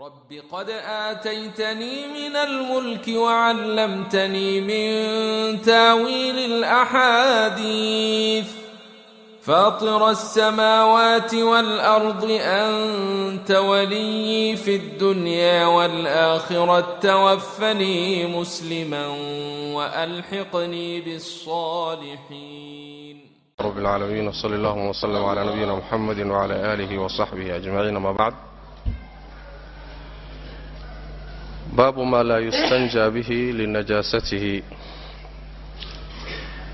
رب قد آتيتني من الملك وعلمتني من تاويل الأحاديث فاطر السماوات والأرض أنت ولي في الدنيا والآخرة توفني مسلما وألحقني بالصالحين رب العالمين وصلى الله وسلم على نبينا محمد وعلى آله وصحبه أجمعين ما بعد baabu maa laa yustanjaa bihi linajaasatihi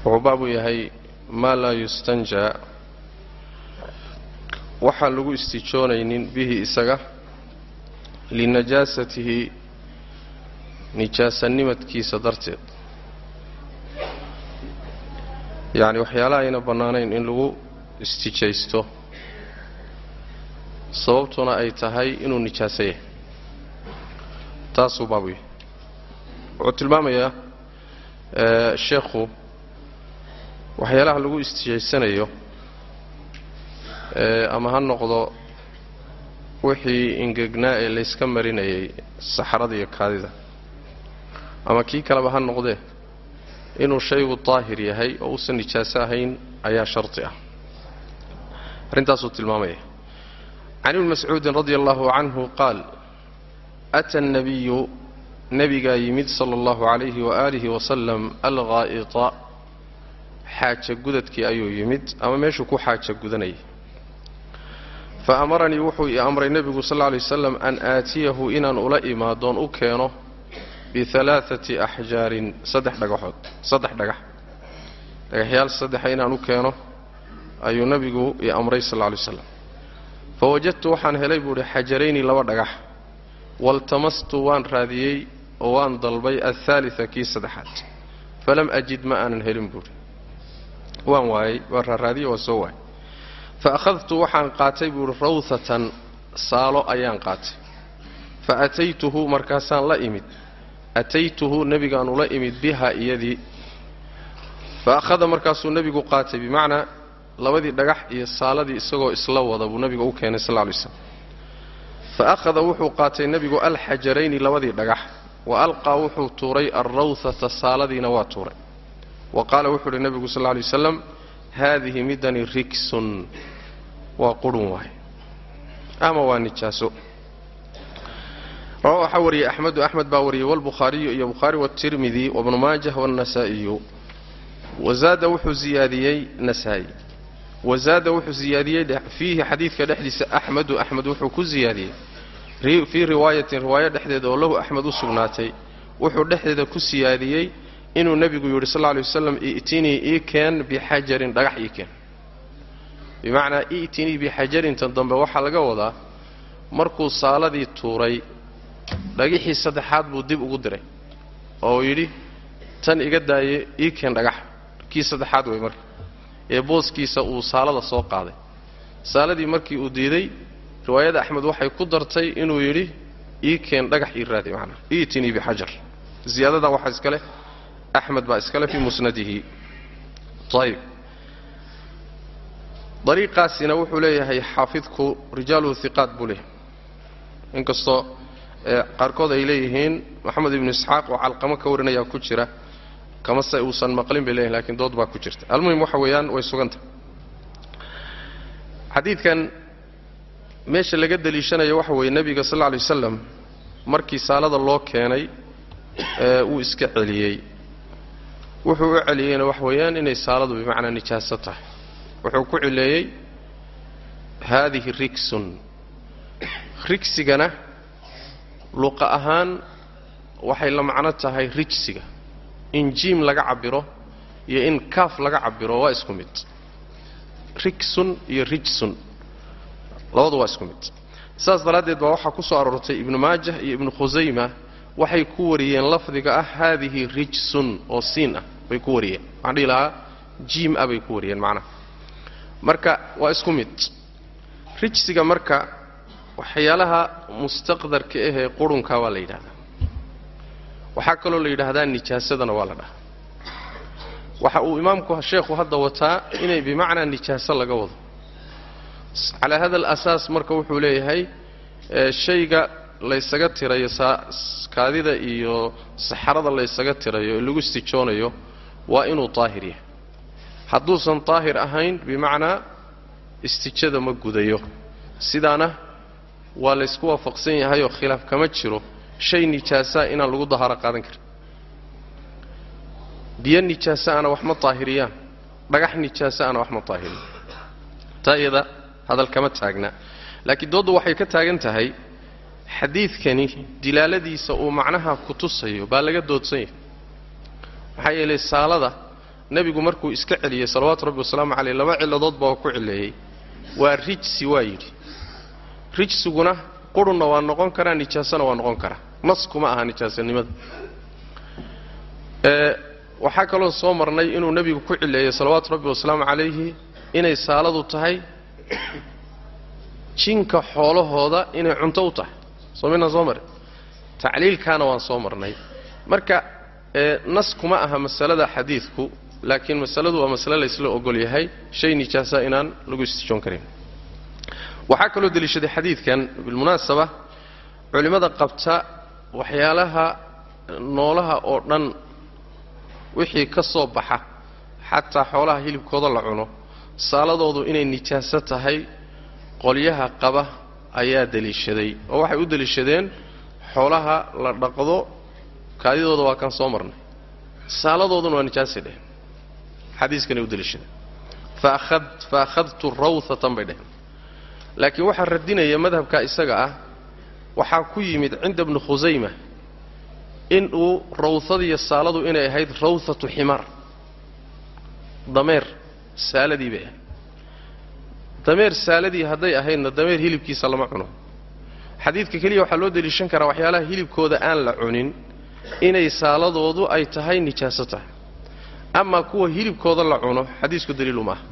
wuxuu baabu yahay maa laa yustanjaa waxaan lagu istijoonaynin bihi isaga linajaasatihi nijaasanimadkiisa darteed yacni waxyaalaha ayna bannaanayn in lagu istijaysto sababtuna ay tahay inuu nijaaso yahay taasuu baabu yahay wuxuu tilmaamayaa sheekhu waxyaalaha lagu istijaysanayo ama ha noqdo wixii ingegnaa ee layska marinayay saxrada iyo kaadida. Ama kii kaleba ha noqdee inuu shaygu daahir yahay oo uusan nijaaso ahayn ayaa sharti ah. Arrintaasuu tilmaamaya. Can ibni mascuudin radia allahu canhu qaal ata annabiyu nebigaa yimid sala allahu calayhi waaalihi wasalam alghaa'ita xaaja gudadkii ayuu yimid ama meeshuu ku xaaja gudanayay fa amaranii wuxuu ii amray nebigu sal lla lay waslam an aatiyahu inaan ula imaadoon u keeno bialaaati axjaarin saddex dhagaxood saddex dhagax dhagaxyaal saddexa inaan u keeno ayuu nebigu ii amray sal lla lay waslam fa wajadtu waxaan helay buu idhi xajarayni laba dhagax waltamastu waan raadiyey oo waan dalbay alhaalita kii saddexaad. Falam ajid ma aanan helin buuhi waan waayey waan raaraadiyey waa soo waayey. Fa akhadtu waxaan qaatay buuhi rawhatan saalo ayaan qaatay. Fa ataytuhu markaasaan la imid. Ataytuhu nebigaan ula imid biha iyadii. Fa akhada markaasuu nebigu qaatay. Bimacnaa labadii dhagax iyo saaladii isagoo isla wada buu nebiga u keenay sal lay slam fa akhada wuxuu qaatay nebigu alxajarayni labadii dhagax wa alqaa wuxuu tuuray alrawhata saaladiina waa tuuray wa qaala wuxuu uhi nebigu sal lay waslam haadihi midani rigsun waa qurun waay ama waa nijaaso rawa waxaa wariyey axmedu axmed baa wariyey walbukhaariyu iyo bukhaari watirmidi wabnu maajah wannasaa'iyu wazaada wuxuu ziyaadiyey nasaa-i wazaada wuxuu ziyaadiyey fiihi xadiidka dhexdiisa axmedu axmed wuxuu ku ziyaadiyey fii riwaayatin riwaayo dhexdeeda oo lahu axmed u sugnaatay wuxuu dhexdeeda ku siyaadiyey inuu nebigu yidhi sal lay waslam i'tinii ii keen bixajarin dhagax ii keen bimacnaa i'tinii bixajarintan dambe waxaa laga wadaa markuu saaladii tuuray dhagixii saddexaad buu dib ugu diray oo yidhi tan iga daaye ii keen dhagax kii saddexaad wey marka ee booskiisa uu saalada soo qaaday. Saaladii markii uu diiday riwaayada axmed waxay ku dartay inuu yidhi ii keen dhagax ii raadi manaa i'tinii bixajar ziyaadadaa waxaa iskale axmed baa iskale fii musnadihi. Ayib dariiqaasina wuxuu leeyahay xaafidku rijaaluhu hiqaat buu leeyahay. Inkastoo qaarkood ay leeyihiin moxamed ibnu isxaaq oo calqamo ka warinayaa ku jira kamase uusan maqlin bay leeyihiin lakiin dood baa ku jirta. Almuhim waxa weeyaan way sugantah xadiidkan meesha laga deliishanayo waxa weeye nebiga sal lla lay wasalam markii saalada loo keenay wuu iska celiyey. Wuxuu u celiyeyna wax weeyaan inay saaladu bimacnaa nijaaso tahay. Wuxuu ku cileeyey haadihi rigsun rigsigana luqa ahaan waxay la macno tahay rijsiga in jiim laga cabiro iyo in kaaf laga cabiro waa isku mid. Rigsun iyo rijsun. Labadu waa isku mid. Saas daraaddeed baa waxaa ku soo aroortay ibnu maajah iyo ibnu khusayma waxay ku wariyeen lafdiga ah haadihi rijsun oo siin ah bay ku wariyeen. Waxaan dhihi lahaa jiim ah bay ku wariyeen macnaha marka waa isku mid. Rijsiga marka waxyaalaha mustaqdarka ahee qurunka waa la yidhahdaa waxaa kaloo la yidhaahdaa nijaasadana waa la dhahaa. Waxa uu imaamku sheekhu hadda wataa inay bimacnaa nijaaso laga wado. Calaa hada alasaas marka wuxuu leeyahay shayga laysaga tirayo kaadida iyo saxarada laysaga tirayo ee lagu istijoonayo waa inuu daahir yahay. Hadduusan daahir ahayn bimacnaa istijada ma gudayo. Sidaana waa laysku waafaqsan yahayoo khilaaf kama jiro shay nijaasaa inaan lagu dahaaro qaadan karin. Biyo nijaasaana wax ma daahiriyaan dhagax nijaasaana wax ma daahiriyan taa iyada hadal kama taagna. Laakiin dooddu waxay ka taagan tahay xadiidkani dilaaladiisa uu macnaha ku tusayo baa laga doodsan yahay. Maxaa yeelay saalada nebigu markuu iska celiyey salawaatu rabbi wasalaamu caleyh laba cilladood baa ku cileeyey waa rijsi waa yidhi. Rijsiguna qurunna waa noqon karaa nijaasona waa noqon karaa. Nas kuma aha nijaasanimada waxaa kaloo soo marnay inuu nebigu ku cileeyey salawaatu rabbi wasalaamu calayhi inay saaladu tahay jinka xoolahooda inay cunto u tahay. Soo midnaan soo marin tacliilkaana waan soo marnay. Marka nas kuma aha masalada xadiidku laakiin masaladu waa masale laysla ogol yahay shay nijaasa inaan lagu istijoon karin waxaa kaloo deliishaday xadiidkan bilmunaasaba culimmada qabta waxyaalaha noolaha oo dhan wixii ka soo baxa xataa xoolaha hilibkooda la cuno saaladoodu inay nijaaso tahay qolyaha qaba ayaa deliishaday oo waxay u deliishadeen xoolaha la dhaqdo kaadidooda waa kan soo marnay. Saaladooduna waa nijaasay dheheen xadiiskanay u deliishadeen fa akhadtu rawhatan bay dheheen laakiin waxaa radinaya madhabka isaga ah waxaa ku yimid cinda bni khusayma inuu rawhadiiyo saaladu inay ahayd rawhatu ximaar dameer saaladii bay ahayd dameer saaladii hadday ahaydna dameer hilibkiisa lama cuno. Xadiidka keliya waxaa loo deliishan karaa waxyaalaha hilibkooda aan la cunin inay saaladoodu ay tahay nijaaso tahay amaa kuwa hilibkooda la cuno xadiisku daliilu maaha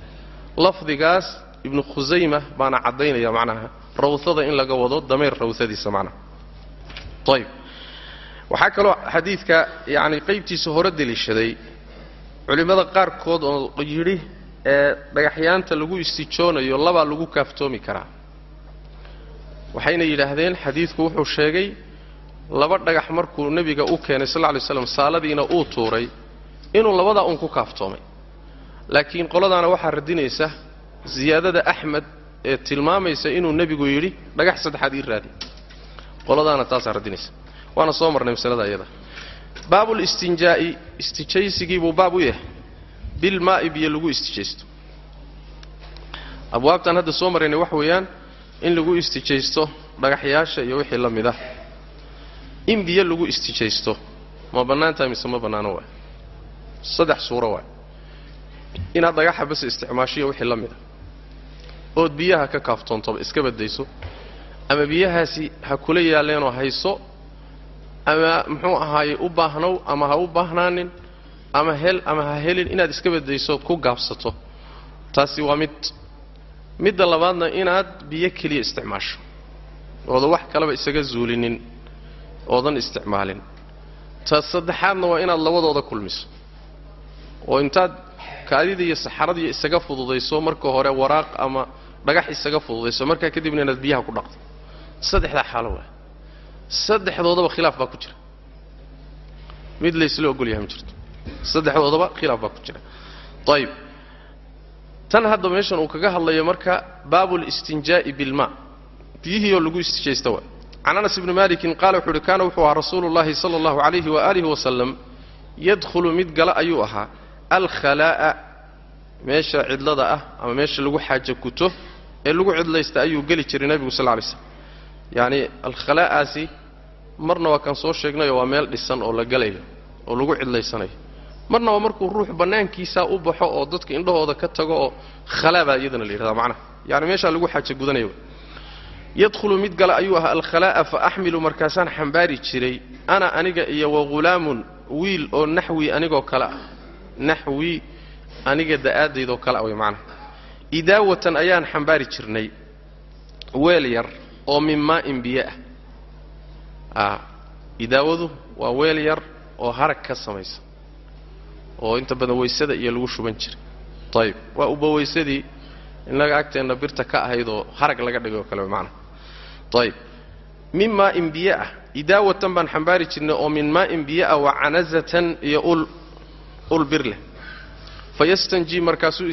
lafdigaas ibnu khusayma baana caddaynaya macnaha rawhada in laga wado dameer rawhadiisa macnaha. Ayb waxaa kaloo xadiidka yacni qaybtiisa hore deliishaday. Culimmada qaarkood oo yidhi ee dhagaxyaanta lagu istijoonayo labaa lagu kaaftoomi karaa. Waxayna yidhaahdeen xadiidku wuxuu sheegay laba dhagax markuu nebiga u keenay sal ly slam saaladiina uu tuuray inuu labadaa uun ku kaaftoomay. Laakiin qoladaana waxaa radinaysa ziyaadada axmed ee tilmaamaysa inuu nebigu yidhi dhagax saddexaad ii raadi. Qoladaana taasaa radinaysa waana soo marnay masalada iyada. Baabulistinjaa'i istijaysigii buu baab u yahay. Bilmaa'i biyo lagu istijaysto abwaabtaan hadda soo maraynay wax weeyaan in lagu istijaysto dhagaxyaasha iyo wixii la mid ah. In biyo lagu istijaysto ma bannaantahay mise ma bannaano waay? Saddex suuro waay. Inaad dhagaxa bas isticmaashiyo wixii la mid ah ood biyaha ka kaaftoontoba iska badayso ama biyahaasi ha kula yaalleenoo hayso ama muxuu ahaaye u baahnow ama ha u baahnaanin ama hel ama ha helin inaad iska badaysood ku gaabsato. Taasi waa mid. Midda labaadna inaad biyo keliya isticmaasho. Oodan wax kaleba isaga zuulinin oodan isticmaalin. Ta saddexaadna waa inaad labadooda kulmiso. Oo intaad kaadida iyo saxaradiiyo isaga fududayso marka hore waraaq ama dhagax isaga fududayso markaa kadibna inaad biyaha ku dhaqdo. Saddexdaa xaalo waa saddexdoodaba khilaaf baa ku jira. Mid laysla ogol yahay ma jirto. Saddexdoodaba khilaaf baa ku jira. Ayib tan hadda meeshan uu kaga hadlayo marka baabu listinjaa'i bilmaa biyihii oo lagu istijaysta waa can anas ibni malikin qaala wuxuu uhi kaana wuxuu ahaa rasuulu llahi sala allahu calayhi waaalihi wasalam yadkhulu mid gala ayuu ahaa alkhalaa'a meesha cidlada ah ama meesha lagu xaajo guto ee lagu cidlaysta ayuu geli jiray nebigu sal lay slam. Yacni alkhalaa'aasi marna waa kan soo sheegnayo waa meel dhisan oo la galayo oo lagu cidlaysanayo marna waa markuu ruux bannaankiisaa u baxo oo dadka indhahooda ka tago oo khalaa baa iyadana la yidhahdaa macnaha. Yacni meeshaa lagu xaajo gudanaya yadkhulu mid gala ayuu ahaa alkhalaa'a fa axmilu markaasaan xambaari jiray. Ana aniga iyo wahulaamun wiil oo naxwi anigoo kale ah. Naxwi aniga da'aadaydoo kale ah way macnaha idaawatan ayaan xambaari jirnay weel yar oo min maa'in biyo ah. Idaawadu waa weel yar oo harag ka samaysa oo inta badan waysada iyo lagu shuban jiray. Ayib waa uba waysadii innaga agteenna birta ka ahayd oo harag laga dhigay oo kale macnaha ayib min maa'in biyo ah idaawatan baan xambaari jirnay oo min maa'in biyo ah wa canazatan iyo ul ul bir leh fayastanjii markaasuu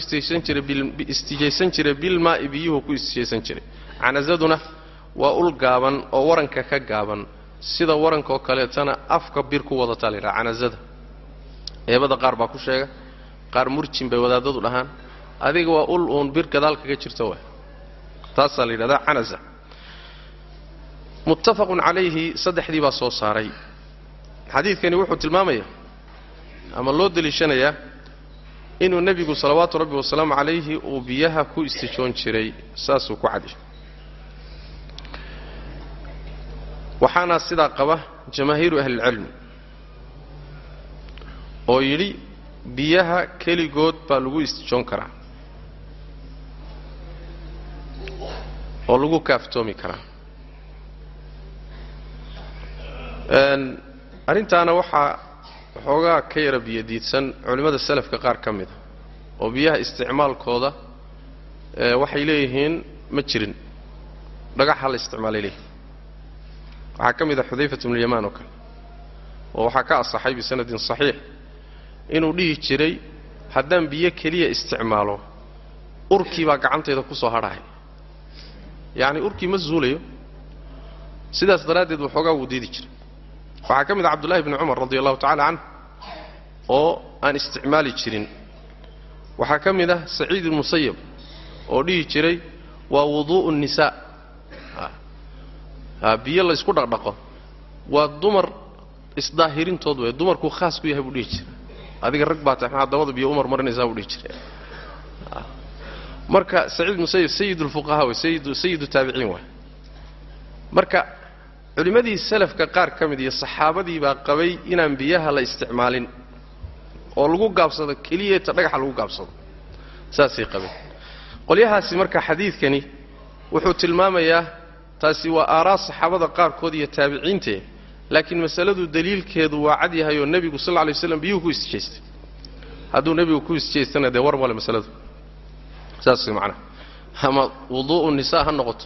istijaysan jiray bilmaa'i biyuhu ku istijaysan jiray canazaduna waa ul gaaban oo waranka ka gaaban sida warankaoo kaleetana afka bir ku wadataa la yidhaha canazada eebada qaar baa ku sheega qaar murjin bay wadaadadu dhahaan adiga waa ul uun bir gadaal kaga jirta waay taasaa la yidhahdaa canaza muttafaqun calayhi saddexdii baa soo saaray xadiidkani wuxuu tilmaamayaa ama loo deliishanayaa inuu nebigu salawaatu rabbi wasalaamu calayhi uu biyaha ku istijoon jiray saasuu ku cadi. Waxaana sidaa qaba jamaahiiru ahlilcilmi oo yidhi biyaha keligood baa lagu istijoon karaa oo lagu kaaftoomi karaa. Arrintaana waxaa waxoogaa ka yara biyodiidsan culimmada salafka qaar ka mida oo biyaha isticmaalkooda waxay leeyihiin ma jirin dhagaxa la isticmaalay leeyihiin waxaa ka mid a xudayfat bnulyamaan oo kale oo waxaa ka asaxay bisanadin saxiix inuu dhihi jiray haddaan biyo keliya isticmaalo urkii baa gacantayda ku soo hadhahay. Yacni urkii ma zuulayo. Sidaas daraaddeed waxoogaa wuu diidi jiray waxaa ka mid ah cabdullahi bni cumar radi allahu tacala canh oo aan isticmaali jirin. Waxaa ka mid ah saciid ilmusayab oo dhihi jiray waa wuduu'u nnisaa biyo la ysku dhaqdhaqo. Waa dumar isdaahirintood wey dumarkuu khaas ku yahay buu dhihi jiray. Adiga rag baa tahay maxaa dabada biyo umar marinaysaa buu dhihi jiray. Marka saciid musayib sayid ulfuqahaa wey sayid sayidu taabiciin waay marka culimmadii salafka qaar ka mid iyo saxaabadii baa qabay inaan biyaha la isticmaalin oo lagu gaabsado keliyeeta dhagaxa lagu gaabsado. Saasay qabeen. Qolyahaasi marka xadiidkani wuxuu tilmaamayaa taasi waa aaraa saxaabada qaarkood iyo taabiciintee laakiin masaladu daliilkeedu waa cad yahay oo nebigu sal lla lay waslam biyuhu ku isjeestay hadduu nebigu ku isjeestana dee war male masaladu. Saas macnaha ama wuduu'u nisaa ha noqoto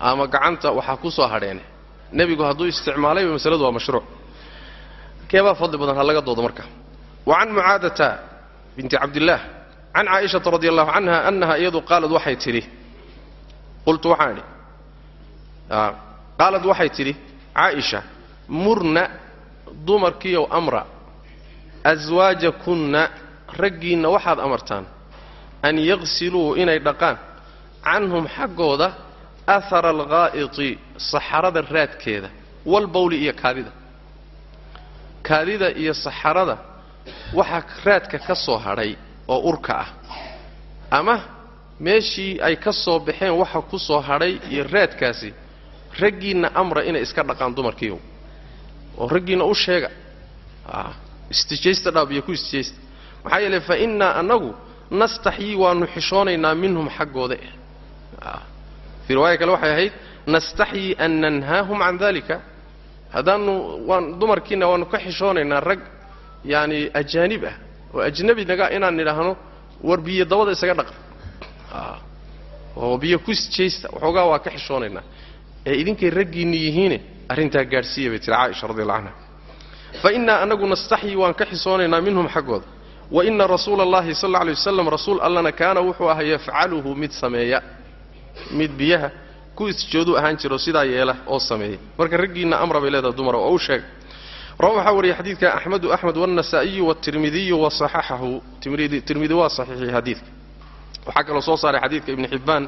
ama gacanta waxaa ku soo hadheene nebigu hadduu isticmaalayba masaladu waa mashruuc. Keebaa fadli badan ha laga doodo marka? Wa can mucaadata binti cabdillaah can caaishata radi allahu canha annaha iyadu qaalad waxay tidhi qultu waxaan idhi qaalad waxay tidhi caaisha murna dumarkiiyow amra aswaajakunna raggiinna waxaad amartaan an yaqsiluu inay dhaqaan canhum xaggooda ahara alghaa'iti saxarada raadkeeda walbawli iyo kaadida. Kaadida iyo saxarada waxaa raadka ka soo hadhay oo urka ah. Ama meeshii ay ka soo baxeen waxa ku soo hadhay iyo raadkaasi raggiinna amra inay iska dhaqaan dumarkiiyow oo raggiinna u sheega ku istijaysta maxaa yeeley fa innaa annagu nastaxyii waannu xishoonaynaa minhum xaggooda. Eh fii riwaaya kale waxay ahayd nastaxyii an nanhaahum can dalika haddaannu waan dumarkiina waannu ka xishoonaynaa rag yaani ajaanib ah oo ajnabi naga inaan nidhaahno war biyo dabada isaga dhaqa oo biyo ku istijaysta waxoogaa waa ka xishoonaynaa ee idinkay raggiinni yihiine arrintaa gaadhsiiya bay tiri caaisha radi allah canha fa innaa annagu nastaxyii waan ka xisoonaynaa minhum xaggooda wa ina rasuula allahi sal alay wasalam rasuul allana kaana wuxuu ahaa yafcaluhu mid sameeya mid biyaha ku isjooduu ahaan jiro sidaa yeela oo sameeya marka raggiinna amra bay leedahay dumara oo u sheega rawa waxaa wariyay xadiidka axmedu axmed walnasaa-iyu watirmidiyu wasaxaxahu tirmidi waa saxiixiyey xadiidka. Waxaa kaloo soo saaray xadiidka ibni xibbaan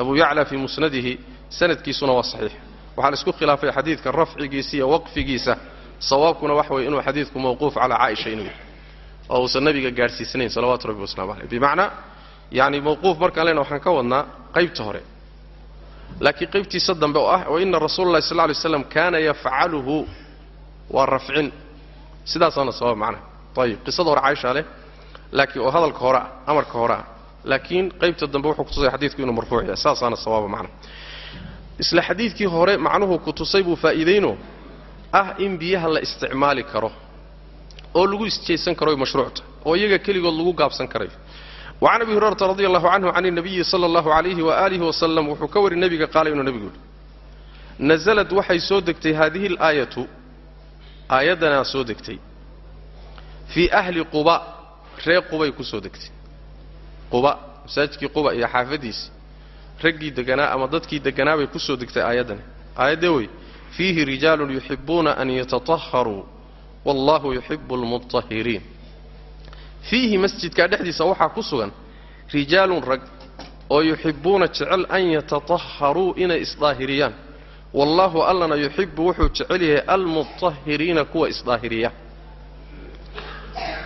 abu yacla fii musnadihi. Sanadkiisuna waa saxiix. Waxaa la isku khilaafay xadiidka rafcigiisa iyo waqfigiisa. Sawaabkuna waxa weye inuu xadiidku mawquuf calaa caaisha inuu yahay oo uusan nabiga gaadhsiisnayn salawaatu rabbi waslamu caleyh bimacnaa yani mawquuf markaan lena waxaan ka wadnaa qaybta hore laakiin qaybtiisa dambe oo ah waina rasuula llahi sal ly slam kaana yafcaluhu waa rafcin. Sidaasaana sabab macnaha ayib qisada hore caaisha leh laakiin oo hadalka hore ah amarka hore ah laakiin qaybta dambe wuxuu kutusay xadiidku inuu marfuuc yahay. Saasaana sawaaba macnaha isla xadiidkii hore macnuhu kutusay buu faa'iidayno ah in biyaha la isticmaali karo oo lagu isjaysan karo mashruucta oo iyaga keligood lagu gaabsan karayo wacan abi hurayrata radi allahu canhu can nabiyi sala allahu alayhi waaalih wasalam wuxuu ka wari nebiga qaala inuu nebigu yidhi nasalad waxay soo degtay haadihi alaayatu aayaddanaa soo degtay fii ahli quba ree qubay ku soo degtay quba masaajidkii quba iyo xaafaddiisii raggii deganaa ama dadkii deganaa bay ku soo degtay aayaddani aayaddee wey fiihi rijaalun yuxibbuuna an yatatahharuu wallahu yuxibbu almutahhiriin fiihi masjidkaa dhexdiisa waxaa ku sugan rijaalun rag oo yuxibbuuna jecel an yatatahharuu inay isdaahiriyaan. Wallaahu allana yuxibbu wuxuu jecel yahay almutahhiriina kuwa isdaahiriya.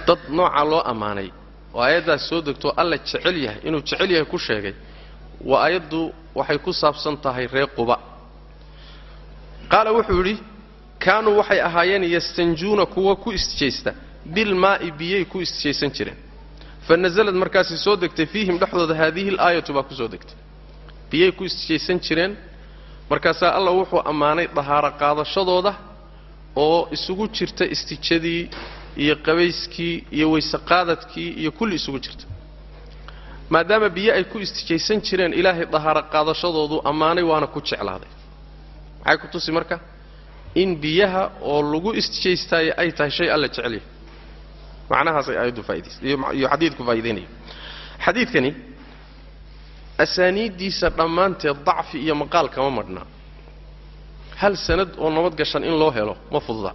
Dad noocaa loo ammaanay oo aayaddaas soo degtoo alla jecel yahay inuu jecel yahay ku sheegay waa aayaddu waxay ku saabsan tahay ree quba. Qaala wuxuu yidhi kaanuu waxay ahaayeen yastanjuuna kuwa ku isjeysta bilmaa'i biyay ku isjaysan jireen. Fa nasalad markaasi soo degtay fiihim dhexdooda haadihi alaayatu baa ku soo degtay. Biyay ku isjaysan jireen markaasaa alla wuxuu ammaanay dahaaro qaadashadooda oo isugu jirta istijadii iyo qabayskii iyo weyseqaadadkii iyo kulli isugu jirta. Maadaama biyo ay ku istijaysan jireen ilaahay dahaaro qaadashadoodu ammaanay waana ku jeclaaday. Maxay ku tusi marka? In biyaha oo lagu istijaystaaye ay tahay shay alla jecelyahay macnahaasay aayaddu faaidays iyo xadiidku faa'idaynaya xadiidkani asaaniiddiisa dhammaanteed dacfi iyo maqaal kama madhnaa hal sanad oo nabad gashan in loo helo ma fududa.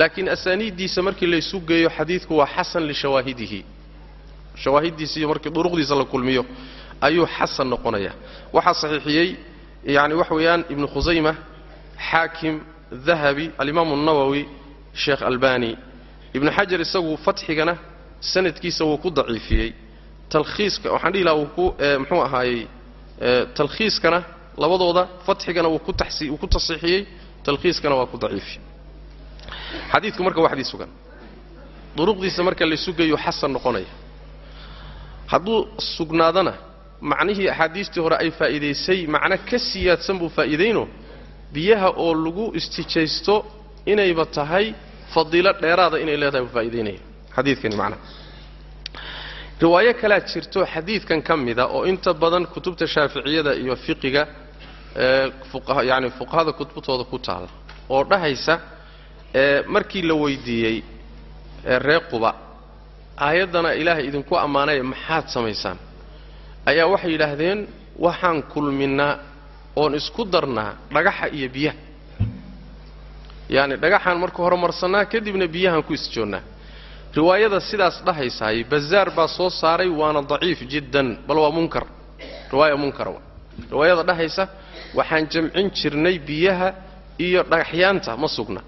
Laakiin asaaniiddiisa markii laysu geeyo xadiidku waa xasan lishawaahidihi shawaahiddiisa iyo markii duruqdiisa la kulmiyo ayuu xasan noqonayaa waxaa saxiixiyey yacni waxa weeyaan ibnu khusayma xaakim dahabi alimaamu nawowi sheekh albani ibnu xajar isagu fatxigana sanadkiisa wuu ku daciifiyey. Talkhiiska waxaan dhihi lahaa wuu ku muxuu ahaayey talkhiiskana labadooda fatxigana wuu ku tasiixiyey talkhiiskana waa ku daciifiyey. Xadiidku marka waa sugan duruqdiisa marka laysu geeyo xasan noqonaya. Hadduu sugnaadana macnihii axaadiistii hore ay faa'iidaysay macno ka siyaadsan buu faa'iidayno? Biyaha oo lagu istijaysto inayba tahay fadiilo dheeraada inay leedahay buu faa'idaynaya xadiidkani macnaha riwaayo kalaa jirto xadiidkan ka mida oo inta badan kutubta shaaficiyada iyo fiqiga ee yacni fuqahada kutubtooda ku taala oo dhahaysa ee markii la weydiiyey ee ree quba aayaddana ilaahay idinku ammaanaya maxaad samaysaan? Ayaa waxay yidhaahdeen waxaan kulminnaa oon isku darnaa dhagaxa iyo biyaha yacni dhagaxaan marka hore marsannaa kadibna biyahaan ku isjoonnaa riwaayada sidaas dhahaysaay bazaar baa soo saaray waana daciif jiddan bal waa munkar. Riwaaya munkara wa riwaayada dhahaysa waxaan jamcin jirnay biyaha iyo dhagaxyaanta ma sugna.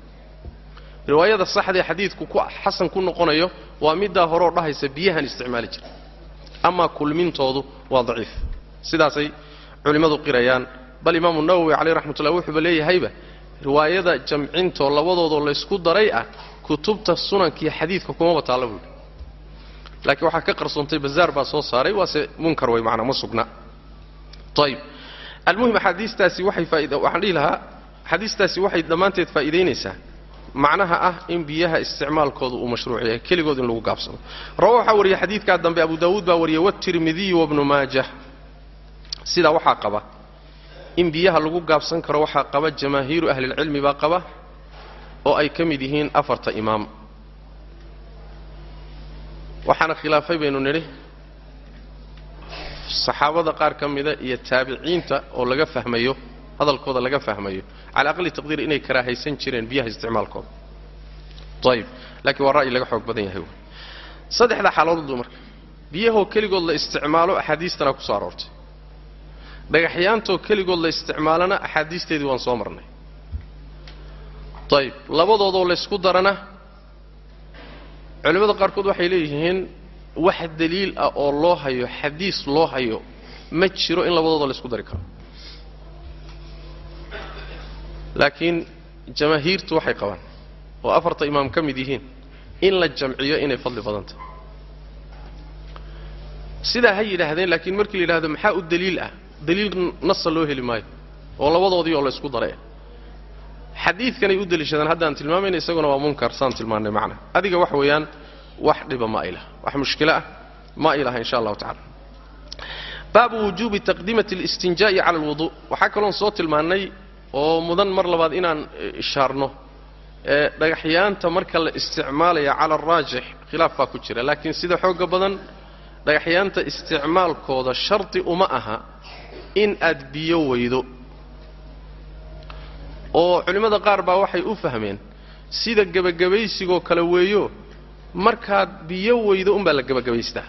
Riwaayada saxdaee xadiidku ku xasan ku noqonayo waa middaa horeoo dhahaysa biyahaan isticmaali jira. Amaa kulmintoodu waa daciif. Sidaasay culimmadu qirayaan. Bal imaamu nawowi caleyh raxmatullah wuxuuba leeyahayba riwaayada jamcintoo labadoodoo laysku daray ah kutubta sunankiiyo xadiidka kumaba taalla buuhi laakiin waxaa ka qarsoontay bazaar baa soo saaray waase munkar way macnaa ma sugna. Ayib almuhim axaadiistaasi waxay faaida waxaan dhihi lahaa axaadiistaasi waxay dhammaanteed faa'iidaynaysaa macnaha ah in biyaha isticmaalkooda uu mashruuc yahay keligood in lagu gaabsado. Rawa waxaa wariyey xadiidkaa dambe abu daawuud baa wariyey watirmidiyu wabnu maajah. Sidaa waxaa qaba in biyaha lagu gaabsan karo waxaa qaba jamaahiiru ahlilcilmi baa qaba oo ay ka mid yihiin afarta imaam. Waxaana khilaafay baynu nidhi saxaabada qaar ka mida iyo taabiciinta oo laga fahmayo hadalkooda laga fahmayo cala aqli taqdiir inay karaahaysan jireen biyaha isticmaalkooda. Ayib laakiin waa ra'yi laga xoog badan yahay. Saddexda xaaladooddu marka biyahoo keligood la isticmaalo axaadiistana ku aroortay dhagaxyaantoo keligood la isticmaalana axaadiisteedii waan soo marnay. Ayib labadoodoo laysku darana. Culimmada qaarkood waxay leeyihiin wax daliil ah oo loo hayo xadiis loo hayo ma jiro in labadooda laysku dari karo. Laakiin jamaahiirtu waxay qabaan oo afarta imaam ka mid yihiin in la jamciyo inay fadli badan tahay sidaa ha yidhaahdeen laakiin markii la yidhahdo maxaa u daliil ah daliil nasa loo heli maayo oo labadoodii oo laysku daray. Xadiidkanay u deliishadaan haddaan tilmaamayna isaguna waa munkar saan tilmaannay macna. Adiga wax weeyaan wax dhiba ma aylaha wax mushkilo ah ma aylaha insha allahu tacala baabu wujuubi taqdiimati اlistinjaa'i cala alwudu. Waxaa kaloon soo tilmaannay oo mudan mar labaad inaan ishaarno. Ee dhagaxyaanta marka la isticmaalaya cala araajix khilaaf baa ku jira. Laakiin sida xooga badan dhagaxyaanta isticmaalkooda shardi uma aha in aad biyo weydo. Oo culimmada qaar baa waxay u fahmeen sida gebagabaysigoo kale weeyo markaad biyo weydo unbaa la gebagabaystaa.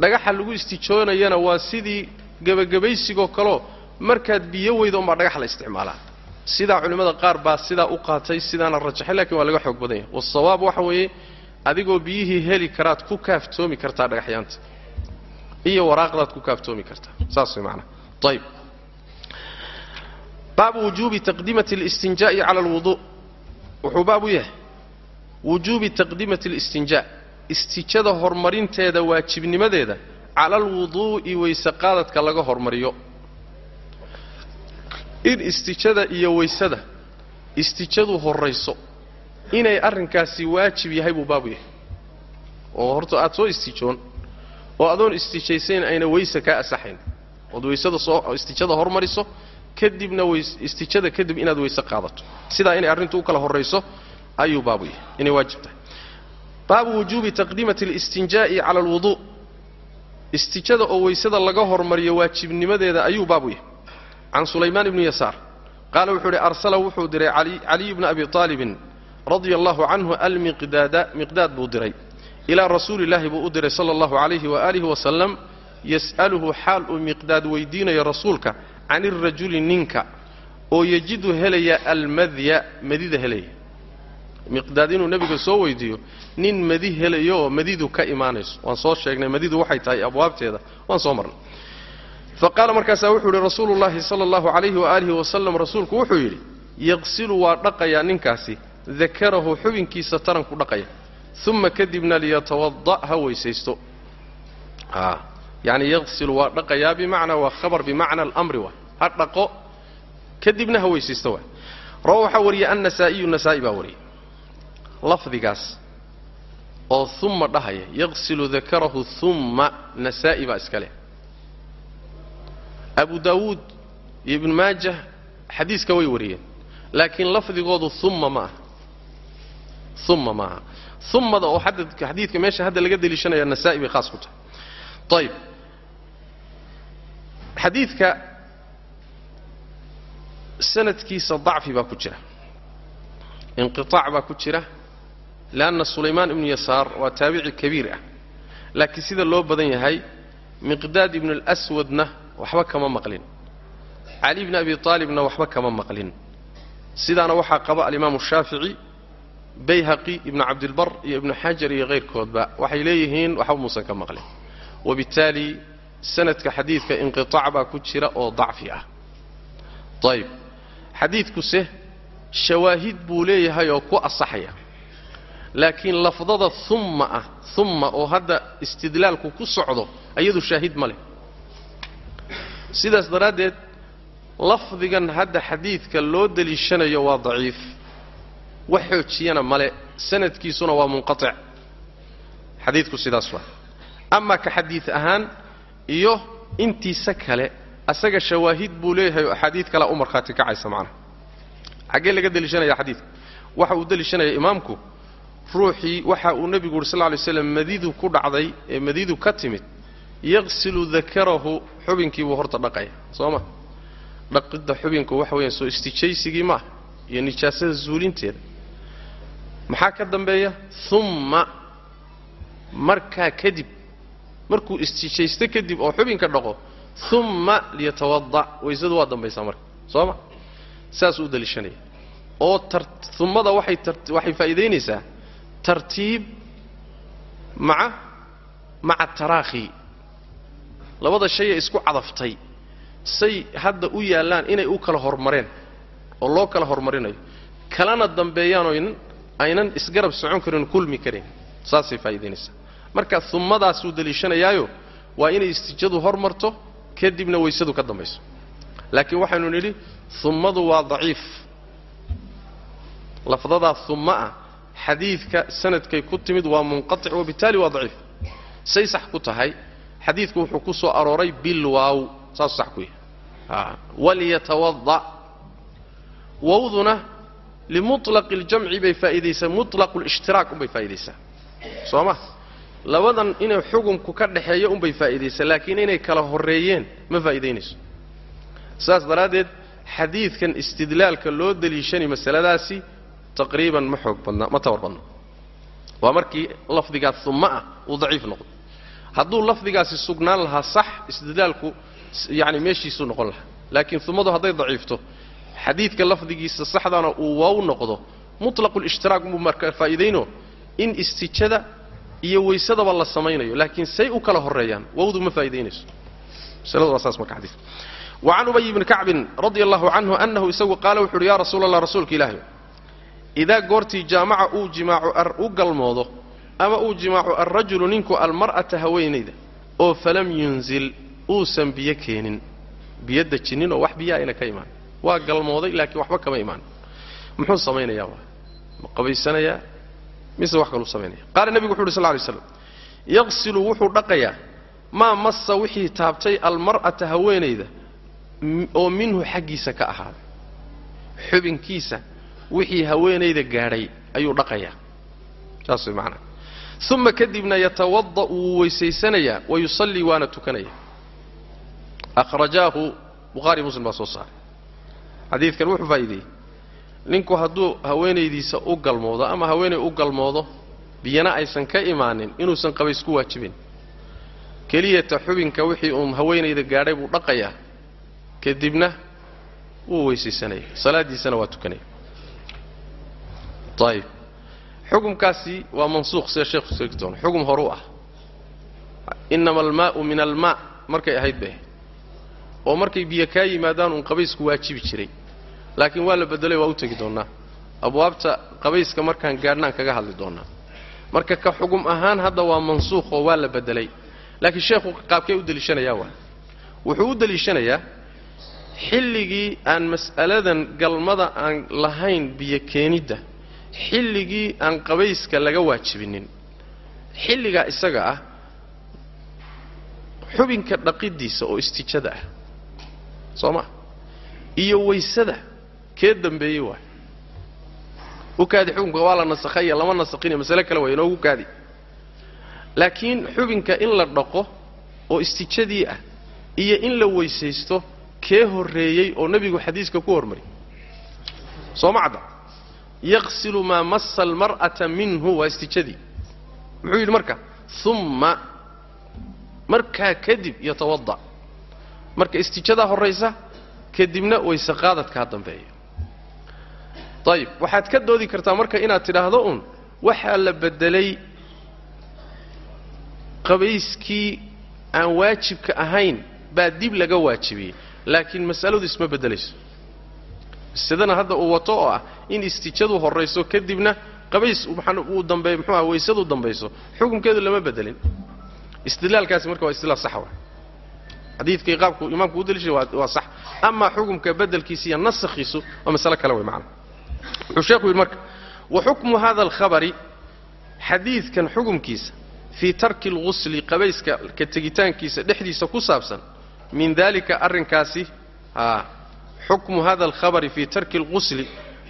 Dhagaxa lagu istijoonayana waa sidii gebagabaysigoo kaleo markaad biyo weydo unbaa dhagax la isticmaalaa. Sidaa culimmada qaar baa sidaa u qaatay sidaana rajaxay lakiin waa laga xoog badan yahay. Wasawaab waxa weeye adigoo biyihii heli karaad ku kaaftoomi kartaa dhagaxyaanta iyo waraaqdaad ku kaaftoomi kartaa. Saas way macanaha ayb baabu wujuubi taqdimati اlistinjaa'i cala alwudu' wuxuu baab u yahay wujuubi taqdimati اlistinjaa' istijada horumarinteeda waajibnimadeeda cala alwuduu'i weyse qaadadka laga hormariyo in istijada iyo weysada istijadu horrayso inay arrinkaasi waajib yahay buu baabu yahay oo horta aad soo istijoon oo adoon istijaysayn ayna weyse kaa asaxayn ood weysada soo istijada hormariso kadibna istijada kadib inaad weyse qaadato. Sidaa inay arrintu u kala horrayso ayuu baabu yahay. Inay waajib tahay. Baabu wujuubi taqdiimati اlistinjaa'i cala alwudu' istijada oo weysada laga hormariyo waajibnimadeeda ayuu baabu yahay. Can sulaymaan ibni yasaar qaala wuxuu idhi arsala wuxuu diray caliy bna abi aalibin radia allahu canhu almiqdaada miqdaad buu diray. Ilaa rasuuli illaahi buu u diray sala allahu calayhi waaalihi wasalam yas'aluhu xaal uu miqdaad weydiinayo rasuulka can irajuli ninka oo yejidu helaya almadya madida helaya. Miqdaad inuu nebiga soo weydiiyo nin madi helayo oo madidu ka imaanayso. Waan soo sheegnay madidu waxay tahay abwaabteeda. Waan soo marnay. Fa qaala markaasaa wuxuu yidhi rasuulu llaahi sala allahu calayhi waaalihi wasalam rasuulku wuxuu yidhi yaqsilu waa dhaqayaa ninkaasi dakarahu xubinkiisa taranku dhaqaya uma kadibna liyatawada' ha weysaysto yani yaqsilu waa dhaqayaa bimacnaa waa khabar bimacna alamri waay ha dhaqo kadibna ha weysaysto waay rawa waxaa wariyey annasaa'iyu nasaa'i baa wariyey lafdigaas oo uma dhahaya yaqsilu dakarahu uma nasaa'i baa iska leh abu daawuud iyo ibnu maajah xadiiska way wariyeen laakiin lafdigoodu uma ma aha uma ma aha umada oo xadiidka meesha hadda laga deliishanaya nasaa'i bay khaas ku tahay ayib xadiidka sanadkiisa dacfi baa ku jira inqiطaac baa ku jira leanna sulaymaan ibnu yasaar waa taabici kabiir ah laakiin sida loo badan yahay miqdaad ibnu اlswadna waxba kama maqlin cali bni abi aalibna waxba kama maqlin. Sidaana waxaa qaba alimaamu shaafici bayhaqi ibnu cabdilbar iyo ibnu xajar iyo kayrkoodba waxay leeyihiin waxba muusan ka maqlin. Wabittaali sanadka xadiidka inqiطaac baa ku jira oo dacfi ah. Ayib xadiidkuse shawaahid buu leeyahay oo ku asaxaya. Laakiin lafdada umma ah umma oo hadda istidlaalku ku socdo iyadu shaahid ma leh. Sidaas daraaddeed lafdigan hadda xadiidka loo deliishanayo waa daciif. Wax xoojiyana male sanadkiisuna waa munqatic xadiidku sidaas waa. Amaa ka xadiid ahaan iyo intiisa kale asaga shawaahid buu leeyahay oo axaadiid kalea u markhaati kacaysa macnaha. Xaggee laga deliishanaya xadiidka? Waxa uu deliishanaya imaamku ruuxii waxa uu nebigu uhi sal lla lay slam madidu ku dhacday ee madidu ka timid yaqsilu dakarahu xubinkiibuu horta dhaqaya soo ma? Dhaqidda xubinku waxa weeyaan soo istijaysigii maaha iyo nijaasada zuulinteeda. Maxaa ka dambeeya? Umma markaa kadib markuu istijaysto kadib oo xubinka dhaqo umma liyatawada' waysadu waa dambaysaa marka soo ma saasuu u daliishanaya. Oo ummada waxay waxay faa'iidaynaysaa tartiib maca maca taraakhi. Labada shayee isku cadaftay say hadda u yaallaan inay u kala hormareen oo loo kala hormarinayo kalana dambeeyaanoo aynan isgarab socon karin kulmi karin. Saasay faa'idaynaysaa marka ummadaasuu deliishanayaayo waa inay istijadu hormarto kadibna weysadu ka dambayso laakiin waxaynu nidhi ummadu waa daciif lafdadaa umma ah xadiidka sanadkay ku timid waa munqatic wabittaali waa daciif say sax ku tahay xadiidku wuxuu ku soo arooray bilwaaw saasuu sax ku yahay walyatawada wowduna limuطlaqi اljamci bay faa'iidaysaa muطlaqu اlishtiraak unbay faa'iidaysaa soo ma Labadan inay xukumku ka dhaxeeyo unbay faa'iidaysaa laakiin inay kala horreeyeen ma faa'iidaynayso. Saas daraaddeed xadiidkan istidlaalka loo deliishanay masaladaasi taqriiban ma xoog badna ma tawar badna waa markii lafdigaas uma ah uu daciif noqdo hadduu lafdigaasi sugnaan lahaa sax istidlaalku yani meeshiisuu noqon lahaa. Laakiin umadu hadday daciifto xadiidka lafdigiisa saxdana uu waaw noqdo mutlaqu lishtiraak buu marka faa'iidayno. In istijada iyo weysadaba la samaynayo laakiin say u kala horeeyaan wawdu ma faaidaynayso an ubay bni kacbin radi allahu canhu anahu isagu qaala wuxu uhi ya rasuula allah rasuulka ilaahi idaa goortii jaamaca uu jimaaco u galmoodo ama uu jimaaco alrajulu ninku almar'ata haweenayda oo falam yunzil uusan biyo keenin biyo dejinnin oo wax biya ah ayna ka imaan. Waa galmooday laakiin waxba kama imaan. Muxuu samaynayaa waa ma qabaysanayaa mise wax kaluu samaynaya qaala nebigu wuxu uhi sl ly slam yaqsilu wuxuu dhaqayaa maa massa wixii taabtay almar'ata haweenayda oo minhu xaggiisa ka ahaaday xubinkiisa wixii haweenayda gaadhay ayuu dhaqayaa saas way macnaa. Uma kadibna yatawada'u wuu weysaysanayaa wa yusallii waana tukanaya. Akhrajaahu bukhaari muslim baa soo saaray. Xadiidkan wuxuu faa'iideeyey ninku hadduu haweenaydiisa u galmoodo ama haweenay u galmoodo biyana aysan ka imaanin inuusan qabays ku waajibin. Keliyata xubinka wixii uun haweenayda gaadhay buu dhaqayaa kadibna wuu weysaysanaya salaaddiisana waa tukanaya ayib xukumkaasi waa mansuuq sida sheekhu sheegi doono xukum horuu ah. Innama almaa'u min almaa markay ahayd bay oo markay biyo kaa yimaadaan uun qabaysku waajibi jiray laakiin waa la bedelay waa u tegi doonnaa. Abwaabta qabayska markaan gaadhnaan kaga hadli doonnaa. Marka ka xugum ahaan hadda waa mansuuq oo waa la bedelay. Laakiin sheekhu qaabkee u deliishanayaa waa. Wuxuu u deliishanayaa xilligii aan mas'aladan galmada aan lahayn biyo keenidda. Xilligii aan qabayska laga waajibinin. Xilligaa isaga ah xubinka dhaqiddiisa oo istijada ah. Soo ma? Iyo waysada kee dambeeyey waay. U kaadi xukunka waa la nasakhaya lama nasakhine masale kale waa inoogu kaadi. Laakiin xubinka in la dhaqo oo istijadii ah iyo in la weysaysto kee horreeyey oo nebigu xadiiska ku hormari? Soo ma yaqsilu maa massa almar'ata minhu waa istijadii muxuu yidhi marka umma markaa kadib yatawada' marka istijadaa horraysa kadibna wayse qaadadkaa dambeeya ayib waxaad ka doodi kartaa marka inaad tidhaahdo uun waxaa la beddelay qabayskii aan waajibka ahayn baa dib laga waajibiyey. Laakiin mas'aladu isma beddelayso masadana hadda uu wato oo ah in istijadu horrayso kadibna qabays uu dambeey muxuuha waysadu dambayso xukunkeedu lama bedelin. Istidlaalkaasi marka waa istidlaal saxa wa xadiidkii qaabku imaamku u daliishay waa sax. Amaa xukumka bedelkiisa iyo nasakhiisu waa masale kale wey macana wuxuu sheekhu yidhi marka wa xukmu hada alkhabari xadiidkan xukumkiisa fii tarki alghusli qabayska ka tegitaankiisa dhexdiisa ku saabsan min dalika arrinkaasi a xukmu hada alkhabari fii tarki alghusli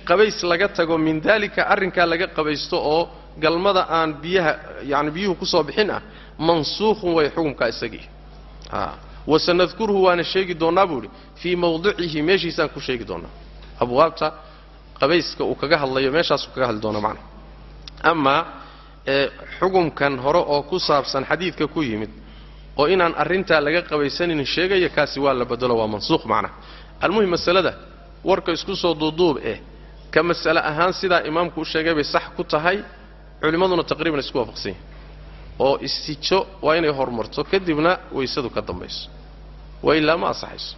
qabays laga tago min dalika arrinkaa laga qabaysto oo galmada aan biyaha yani biyuhu ku soo bixin ah mansuukhun way xukumkaa isagii. Wasanadkuruhu waana sheegi doonnaa buu idhi fii mawdicihi meeshiisaan ku sheegi doonnaa abwaabta qabayska uu kaga hadlayo meeshaasuu kaga hadli doonaa macna amaa xukumkan hore oo ku saabsan xadiidka ku yimid oo inaan arrintaa laga qabaysanaynin sheegaya kaasi waa la bedelo waa mansuuq macnaha almuhim masalada warka isku soo duuduub eh ka mas'ale ahaan sidaa imaamku u sheegay bay sax ku tahay culimmaduna taqriiban isku waafaqsan yahay oo istijo waa inay horumarto kadibna waysadu ka dambayso waa ilaa ma asaxayso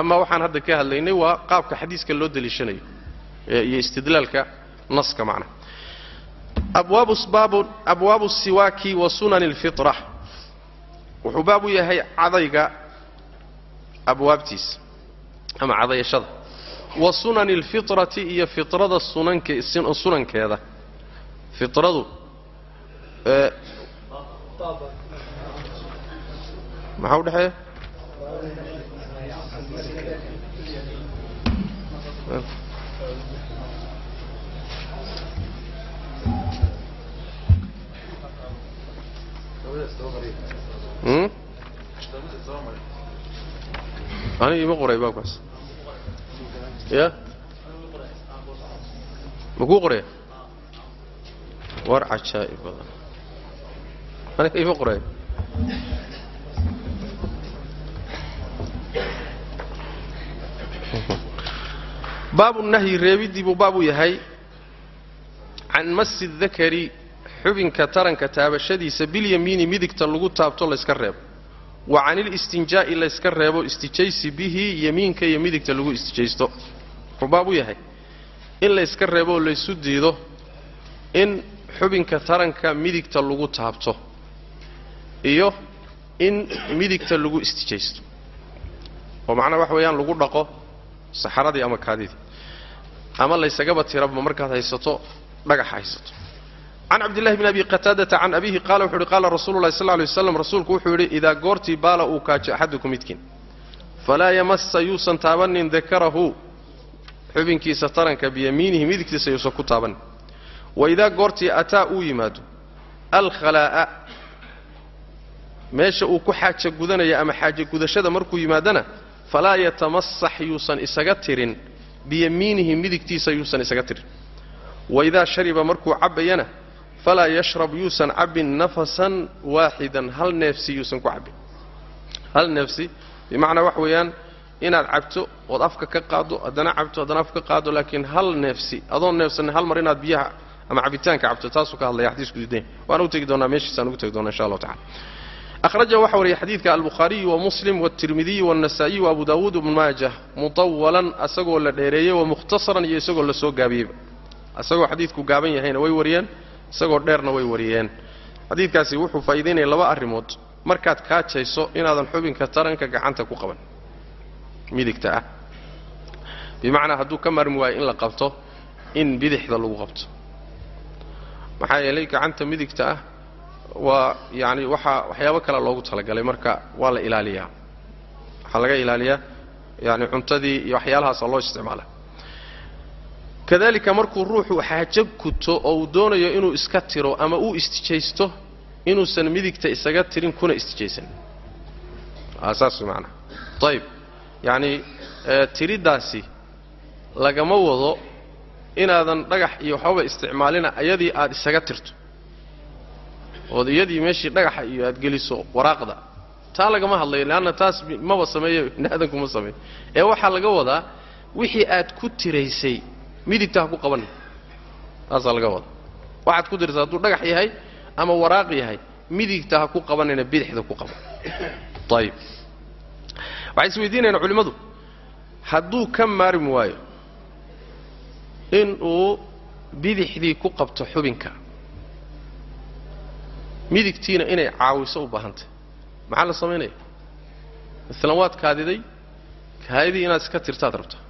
amaa waxaan hadda ka hadlaynay waa qaabka xadiiska loo deliishanayo iyo istidlaalka naska macnaha abwaabu siwaaki wa sunani alfitra. Wuxuu baab u yahay cadayga abwaabtiisa ama cadayashada wa sunani alfitrati iyo fitrada sunanke sunankeeda. Fitradu maxaa u aniga ima qoray baabkaas ya? Ma kuu qoraya war cajaa'ib badan. Aniga ima qoraya baabu nahyi reebiddii buu baab u yahay. Can masi dakari xubinka taranka taabashadiisa bilyamiini midigta lagu taabto layska reebo. Wa can ilistinjaa'i layska reebo istijaysi bihi yemiinka iyo midigta lagu istijaysto. Wuxuu u yahay in layska reebooo laysu diido in xubinka taranka midigta lagu taabto iyo in midigta lagu istijaysto. Oo macnaha waxa weeyaan lagu dhaqo saxaradii ama kaadidii. Ama laysagaba tiraba markaad haysato dhagax haysato can cabdillahi bn abi qataadata can abihi qaala wuxu uhi qaala rasuulu lahi sal lay waslam rasuulku wuxuu yidhi idaa goortii baala uu kaajo axaduku midkiin falaa yamassa yuusan taabanin dakarahu xubinkiisa taranka biyamiinihi midigtiisa yuusan ku taabanin wa idaa goortii ataa uu yimaado alkhalaa'a meesha uu ku xaaja gudanaya ama xaaja gudashada markuu yimaadana falaa yatamasax yuusan isaga tirin biyamiinihi midigtiisa yuusan isaga tirin waidaa shariba markuu cabbayana falaa yashrab yuusan cabin nafasan waaxidan hal neefsi yuusan ku cabbin hal neefsi bimacnaa wax weeyaan inaad cabto ood afka ka qaado haddana cabto haddana afka ka qaado laakiin hal neefsi adoon neefsann hal mar inaad biyaha ama cabitaanka cabto taasuu ka hadlaya xadiisku diidan waan ugu tegi doonaa meeshiisaan ugu tegi doonaa insha allahu tacala akhraja waxa wariyay xadiidka albukhaariyu wamuslim wاltirmidiyi wاlnasaa-iy waabu daawuud ibnu maajah mutawalan asagoo la dheereeyey wamukhtasaran iyo isagoo la gaabiyeyba asagoo xadiidku gaaban yahayna way wariyeen isagoo dheerna way wariyeen. Xadiidkaasi wuxuu faa'iidaynaya laba arrimood. Markaad kaajayso inaadan xubinka taranka gacanta ku qaban. Midigta ah. Bimacnaa hadduu ka maarmi waayo in la qabto in bidixda lagu qabto. Maxaa yeelay gacanta midigta ah waa yaani waxaa waxyaabo kale loogu talagalay. Marka waa la ilaaliyaa. Waxaa laga ilaaliyaa yani cuntadii iyo waxyaalahaasa loo isticmaala kadalika markuu ruuxu xaajo guto oo uu doonayo inuu iska tiro ama uu istijaysto inuusan midigta isaga tirin kuna istijaysan. Saas way maanaa ayib yacni tiriddaasi lagama wado inaadan dhagax iyo waxbaba isticmaalina ayadii aad isaga tirto. Ood iyadii meeshii dhagaxa iyo aad geliso waraaqda. Taa lagama hadlayo leanna taas maba sameeyo bini aadanku ma sameeyo. Ee waxaa laga wadaa wixii aad ku tiraysay midigta ha ku qabanin taasaa laga wadaa waxaad ku tiraysay hadduu dhagax yahay ama waraaq yahay midigta ha ku qabanina bidixda ku qaban. Ayib waxay isweydiinayaan culimmadu hadduu ka maarmi waayo inuu bidixdii ku qabto xubinka midigtiina inay caawiso u baahantay. Maxaa la samaynaya maalan waad kaadiday kaadidii inaad iska tirtaad rabtaa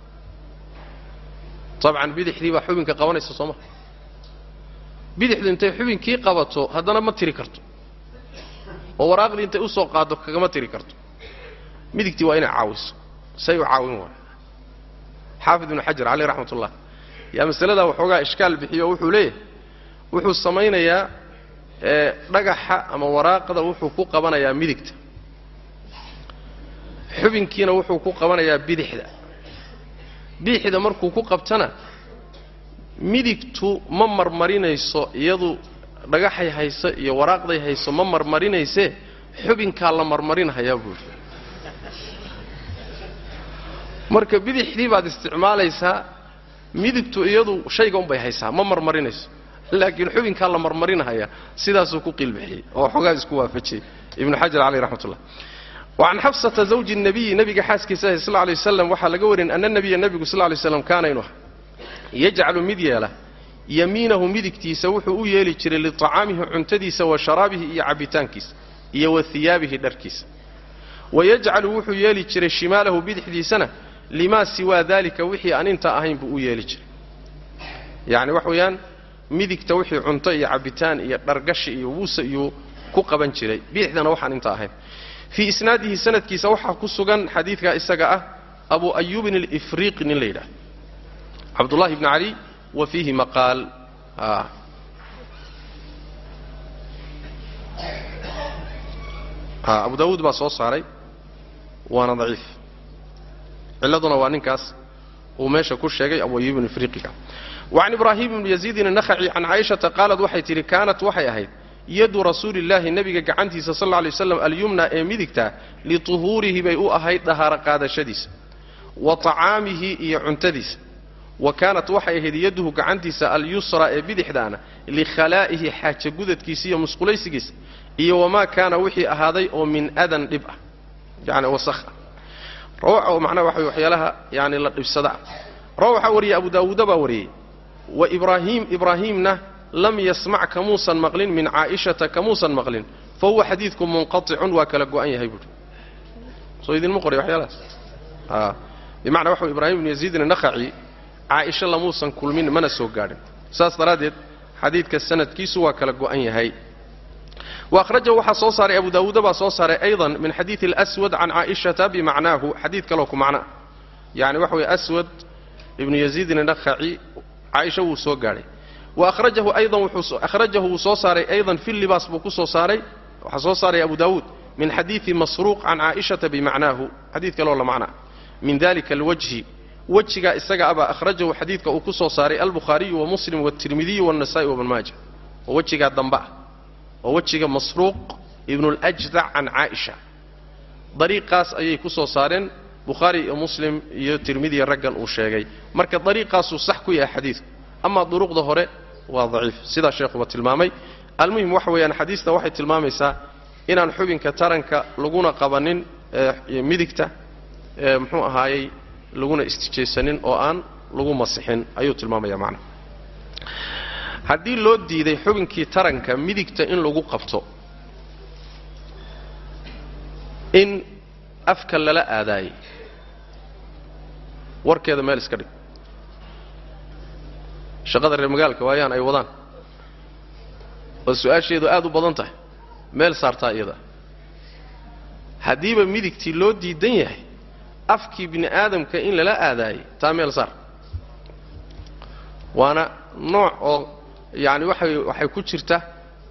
dabcan bidixdii baa xubinka qabanaysa soo ma. Bidixdu intay xubinkii qabato haddana ma tiri karto. Oo waraaqdii intay u soo qaaddo kagama tiri karto. Midigtii waa inay caawiso. Say u caawin waay. Xaafid ibnu xajar caleyh raxmat ullah yaa masaladaa waxoogaa ishkaal bixiyo wuxuu leeyahay. Wuxuu samaynayaa dhagaxa ama waraaqda wuxuu ku qabanayaa midigta. Xubinkiina wuxuu ku qabanayaa bidixda bidixda markuu ku qabtana midigtu ma marmarinayso iyadu dhagaxay hayso iyo waraaqday hayso ma marmarinaysee xubinkaa la marmarinhayaa buuri marka bidixdii baad isticmaalaysaa midigtu iyadu shayga unbay haysaa ma marmarinayso. Laakiin xubinkaa la marmarinahaya sidaasuu ku qiilbixiyey oo xoogaa isku waafajiyey. Ibnu xajar caleyh raxmat ullah wacan xafsata zawji nabiyi nabiga xaaskiisa sal lay waslam waxaa laga warin ana nabiya nebigu sal lay slam kaana inuu aha yajcalu mid yeela yamiinahu midigtiisa wuxuu u yeeli jiray liطacaamihi cuntadiisa wa sharaabihi iyo cabbitaankiisa iyo wa hiyaabihi dharkiisa. Wayajcalu wuxuu yeeli jiray shimaalahu bidixdiisana limaa siwaa dalika wixii aan intaa ahayn buu u yeeli jiray. Yacni wax weeyaan midigta wixii cunto iyo cabbitaan iyo dhargashi iyo wuuse iyuu ku qaban jiray bidixdana waxaan intaa ahayn fii isnaadihi sanadkiisa waxaa ku sugan xadiidkaa isaga ah abu ayuubin alifriiqi nin la yidhaah cabdullahi bni cali wa fiihi maqaal. Ha abu daawuud baa soo saaray. Waana daciif. Cilladuna waa ninkaas uu meesha ku sheegay abu ayub ibn friqiga wacan ibraahim ibni yaziidin anakhaci can caaishata qaalad waxay tidhi kaanat waxay ahayd yadu rasuulillaahi nebiga gacantiisa sal alay waslam alyumna ee midigtaa lituhuurihi bay u ahayd dhahaaro qaadashadiisa wa tacaamihi iyo cuntadiisa. Wa kaanat waxay ahayd yaduhu gacantiisa alyusra ee bidixdaana likhalaa'ihi xaaja gudadkiisa iyo musqulaysigiisa iyo wamaa kaana wixii ahaaday oo min adan dhib ah yani wasakh ah. Rawaxa macnaha waxa waxyaalaha yani la dhibsada. Rawa waxaa wariyey abu daawuuda baa wariyey wa ibraahiim ibraahiimna lam yasmac kamuusan maqlin min caaishata kamuusan maqlin fa huwa xadiidku munqaicun waa kala go'an yahay buuhi soo idinma qoray waxyaalahaas? Ah, bimacnaa waxau ibraahim ibnu yaziidna nakhaci caaisho lamuusan kulmin mana soo gaadhin. Saas daraaddeed xadiidka sanadkiisu waa kala go'an yahay. Waahrajahu waxaa soo saaray abu daawuuda baa soo saaray aydan min xadiidi alswad can caaishata bimacnaahu xadiid kaloo ku macno. Ah waxa weye aswad ibnu yaziidna nakhaci caaisha wuu soo gaadhay wa ahrajahu aydan wuxuu wuu soo saaray aydan fi libaas buu ku soo saaray waxaa soo saaray abu daawuud min xadiidi masruuq can caa'ishata bimacnaahu xadiid kaloo la macnaa min dalika alwajhi wejigaa isaga abaa xadiidka uu ku soo saaray albukhaariyu wa muslim waatirmidiyu waannasa'i wabn maaja waa wejigaa damba ah waa wejiga masruuq ibnuljdac can caaisha dariiqaas ayay ku soo saareen bukhaari iyo muslim iyo tirmidiya raggan uu sheegay marka dariiqaasuu sax ku yahay xadiidku amaa duruqda hore waa daciif. Sidaa sheekhuba tilmaamay. Almuhim waxa weeyaan xadiista waxay tilmaamaysaa inaan xubinka taranka laguna qabanin midigta muxuu ahaayey laguna istijaysanin oo aan lagu masixin ayuu tilmaamaya macnaha haddii loo diiday xubinkii taranka midigta in lagu qabto in afka lala aadaayey warkeeda meel iska dhig shaqada reer magaalka waayaan ay wadaan. Oo su'aasheedu aad u badan tahay meel saartaa iyada. Haddiiba midigtii loo diidan yahay afkii bini aadamka in lala aadaayey taa meel saar. Waana nooc oo yani waxay waxay ku jirta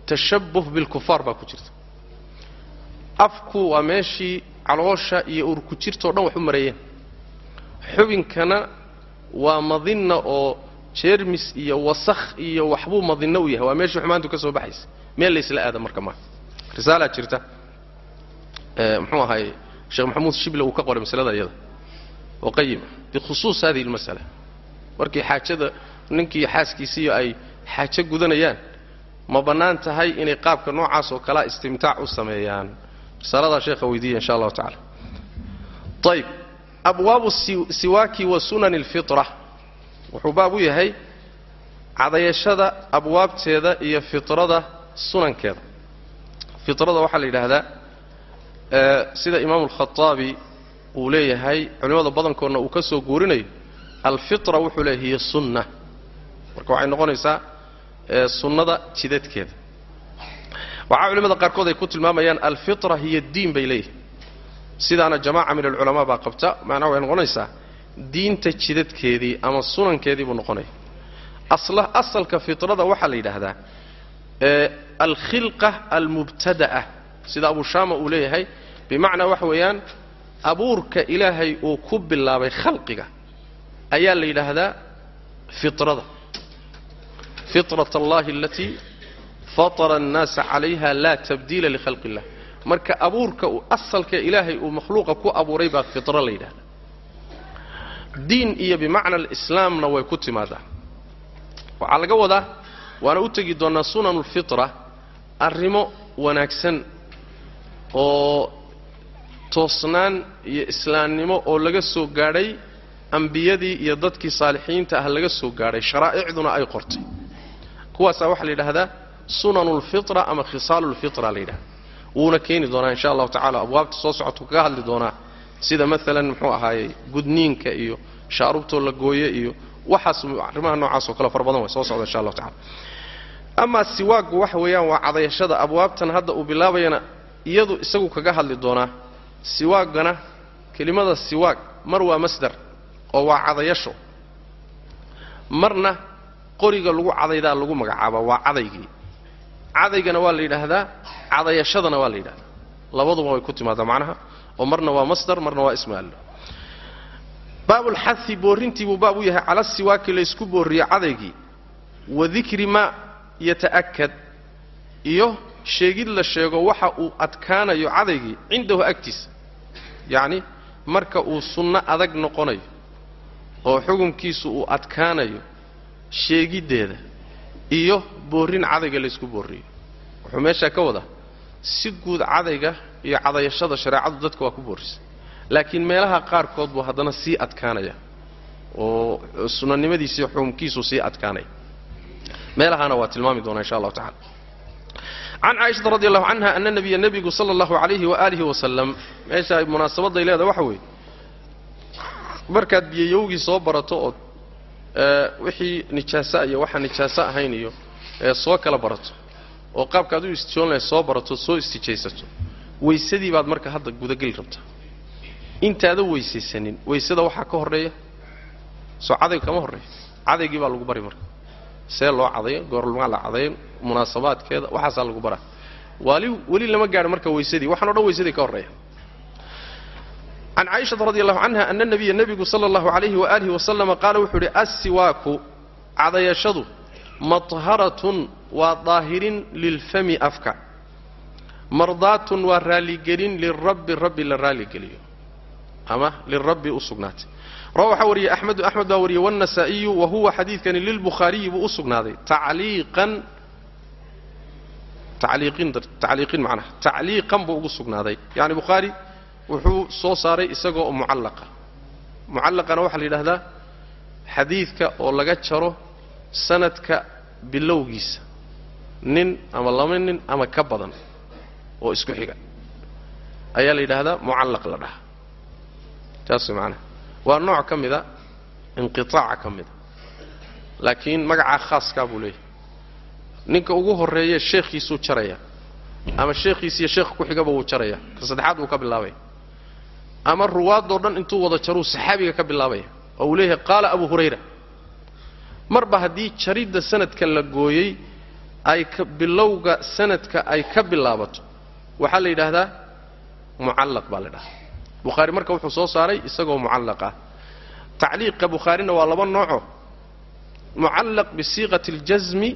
tashabuh bilkufaar baa ku jirta. Afku waa meeshii caloosha iyo urku jirtao dhan wax u mareeyeen. Xubinkana waa madinna oo jeermis iyo wasakh iyo waxbuu madinno u yahay. Waa meeshii xumaantu ka soo baxaysa. Meel laysla aada marka maa risaalaa jirta. Muxuu ahaay sheekh maxamuud shible uu ka qoray masalada iyada. Oo qayima bikhusuus hadihi almasala. Markii xaajada ninkii xaaskiisiiyo ay xaajo gudanayaan ma bannaan tahay inay qaabka noocaas oo kalea istimtaac u sameeyaan. Risaladaa sheekha weydiiya insha allahu tacala ayb abwaabu siwaaki wa sunani alfitra wuxuu baab u yahay cadayashada abwaabteeda iyo fitrada sunankeeda. Fitrada waxaa la yidhaahdaa sida imaamu alkhaaabi uu leeyahay culimmada badankoodna uu ka soo guurinayo alfitra wuxuu leeyahay hiyo sunna. Marka waxay noqonaysaa sunnada jidadkeeda. Waxaa culimmada qaarkood ay ku tilmaamayaan alfitra hiya diin bay leeyihiin sidaana jamaaca min alculamaa baa qabta macnaha waxay noqonaysaa diinta jidadkeedii ama sunankeedii buu noqonaya asalka fitrada waxaa la yidhaahdaa alkhilqa almubtada'a. Sida abu shaama uu leeyahay bimacnaa waxa weeyaan abuurka ilaahay uu ku bilaabay khalqiga ayaa la yidhaahdaa fitrada. Fitrat allahi alatii fatara annaasa calayha laa tabdiila likhalqi illah marka abuurka asalka ilaahay uu makhluuqa ku abuuray baa fitra la yidhahdaa diin iyo bimacna alislaamna way ku timaadaa waxaa laga wadaa waana u tegi doonnaa sunanu lfitra arrimo wanaagsan oo toosnaan iyo islaamnimo oo laga soo gaadhay ambiyadii iyo dadkii saalixiinta ah laga soo gaadhay sharaa'icduna ay qortay. Kuwaasaa waxaa la yidhaahdaa sunanu lfitra ama khisaalu lfitra la yidhahda wuuna keeni doonaa insha allahu tacala abwaabta soo socotu kaga hadli doonaa sida maalan muxuu ahaayey gudniinka iyo shaarubtoo la gooye iyo waxaas arrimaha noocaas oo kale fara way soo socda insha allahu tacala amaa siwaaggu waxa weeyaan waa cadayashada abwaabtan hadda uu bilaabayana iyadu isagu kaga hadli doonaa. Siwaaggana kelimada siwaag mar waa masdar oo waa cadayasho. Marna qoriga lagu cadaydaa lagu magacaabaa waa cadaygii cadaygana waa la yidhaahdaa cadayashadana waa la yidhahdaa labaduba way ku timaadaa macnaha oo marna waa masdar marna waa ismaal. Baabulxahi boorrintii buu baab u yahay cala siwaaki laysku boorriye cadaygii wa dikri ma yata'akad iyo sheegid la sheego waxa uu adkaanayo cadaygii cindahu agtiisa. Yacni marka uu sunno adag noqonayo oo xukunkiisu uu adkaanayo sheegiddeeda iyo boorrin cadayga laysku boorriyo wuxuu meeshaa ka wadaa si guud cadayga iyo cadayashada shareecadu dadka waa ku boorrisay laakiin meelaha qaarkood buu haddana sii adkaanaya oo sunanimadiisiiyo xukunkiisu sii adkaanaya. Meelahaana waa tilmaami doonaa insha allahu tacala can caaishata radi allahu canha ana nabiya nebigu sala allahu calayhi waaalihi wasalam meesha munaasabadday leedahay waxa weeye. Markaad biyayowgii soo barato ood wixii nijaasa iyo waxaan nijaaso ahayn iyo soo kala barato oo qaabkaad u istijoon soo barato soo istijaysato weysadii baad marka hadda gudageli rabtaa intaada weysaysanin weysada waxaa ka horreeya soo cadayga kama horreeya. Cadaygii baa lagu bari marka. See loo cadayo goormaa la cadayo munaasabaadkeeda waxaasaa lagu baraa. Wali weli lama gaadho marka weysadii waxaan o dhan weysadii ka horreeya. Can caaishata radi allahu canha ana nabiya nebigu sala allahu calayhi waaalihi wasalama qaala wuxuu idhi assiwaaku cadayashadu matharatun waa daahirin lilfami afka mardaatun waa raalligelin lirabbi rabbi la raalligeliyo ama lirabbi u sugnaatay rawa waxaa wariyey axmedu axmed baa wariyey wannasaa'iyu wa huwa xadiidkani lilbukhaariyi buu u sugnaaday tacliiqan tacliiqin macnaha tacliiqan buu ugu sugnaaday yacni bukhaari wuxuu soo saaray isagoo mucallaqa mucallaqana waxaa la yidhahdaa xadiidka oo laga jaro sanadka bilowgiisa. Nin ama laba nin ama ka badan oo isku xiga. Ayaa la yidhaahdaa mucallaq la dhahaa taas way macnaha waa nooc ka mida inqitaaca ka mida. Laakiin magacaa khaaskaa buu leeyahay. Ninka ugu horreeye sheekhiisuu jaraya ama sheekhiisiiyo sheekha ku xigaba wuu jaraya ka saddexaad wuu ka bilaabaya. Ama ruwaadoo dhan intuu wada jaruu saxaabiga ka bilaabaya oo uu leeyahay qaala abu hurayra marba haddii jaridda sanadka la gooyey ay bilowga sanadka ay ka bilaabato waxaa la yidhaahdaa mucallaq baa la dhahaa bukhaari marka wuxuu soo saaray isagoo mucallaq ah. Tacliiqa bukhaarina waa laba nooco. Mucallaq bisiiqati اljasmi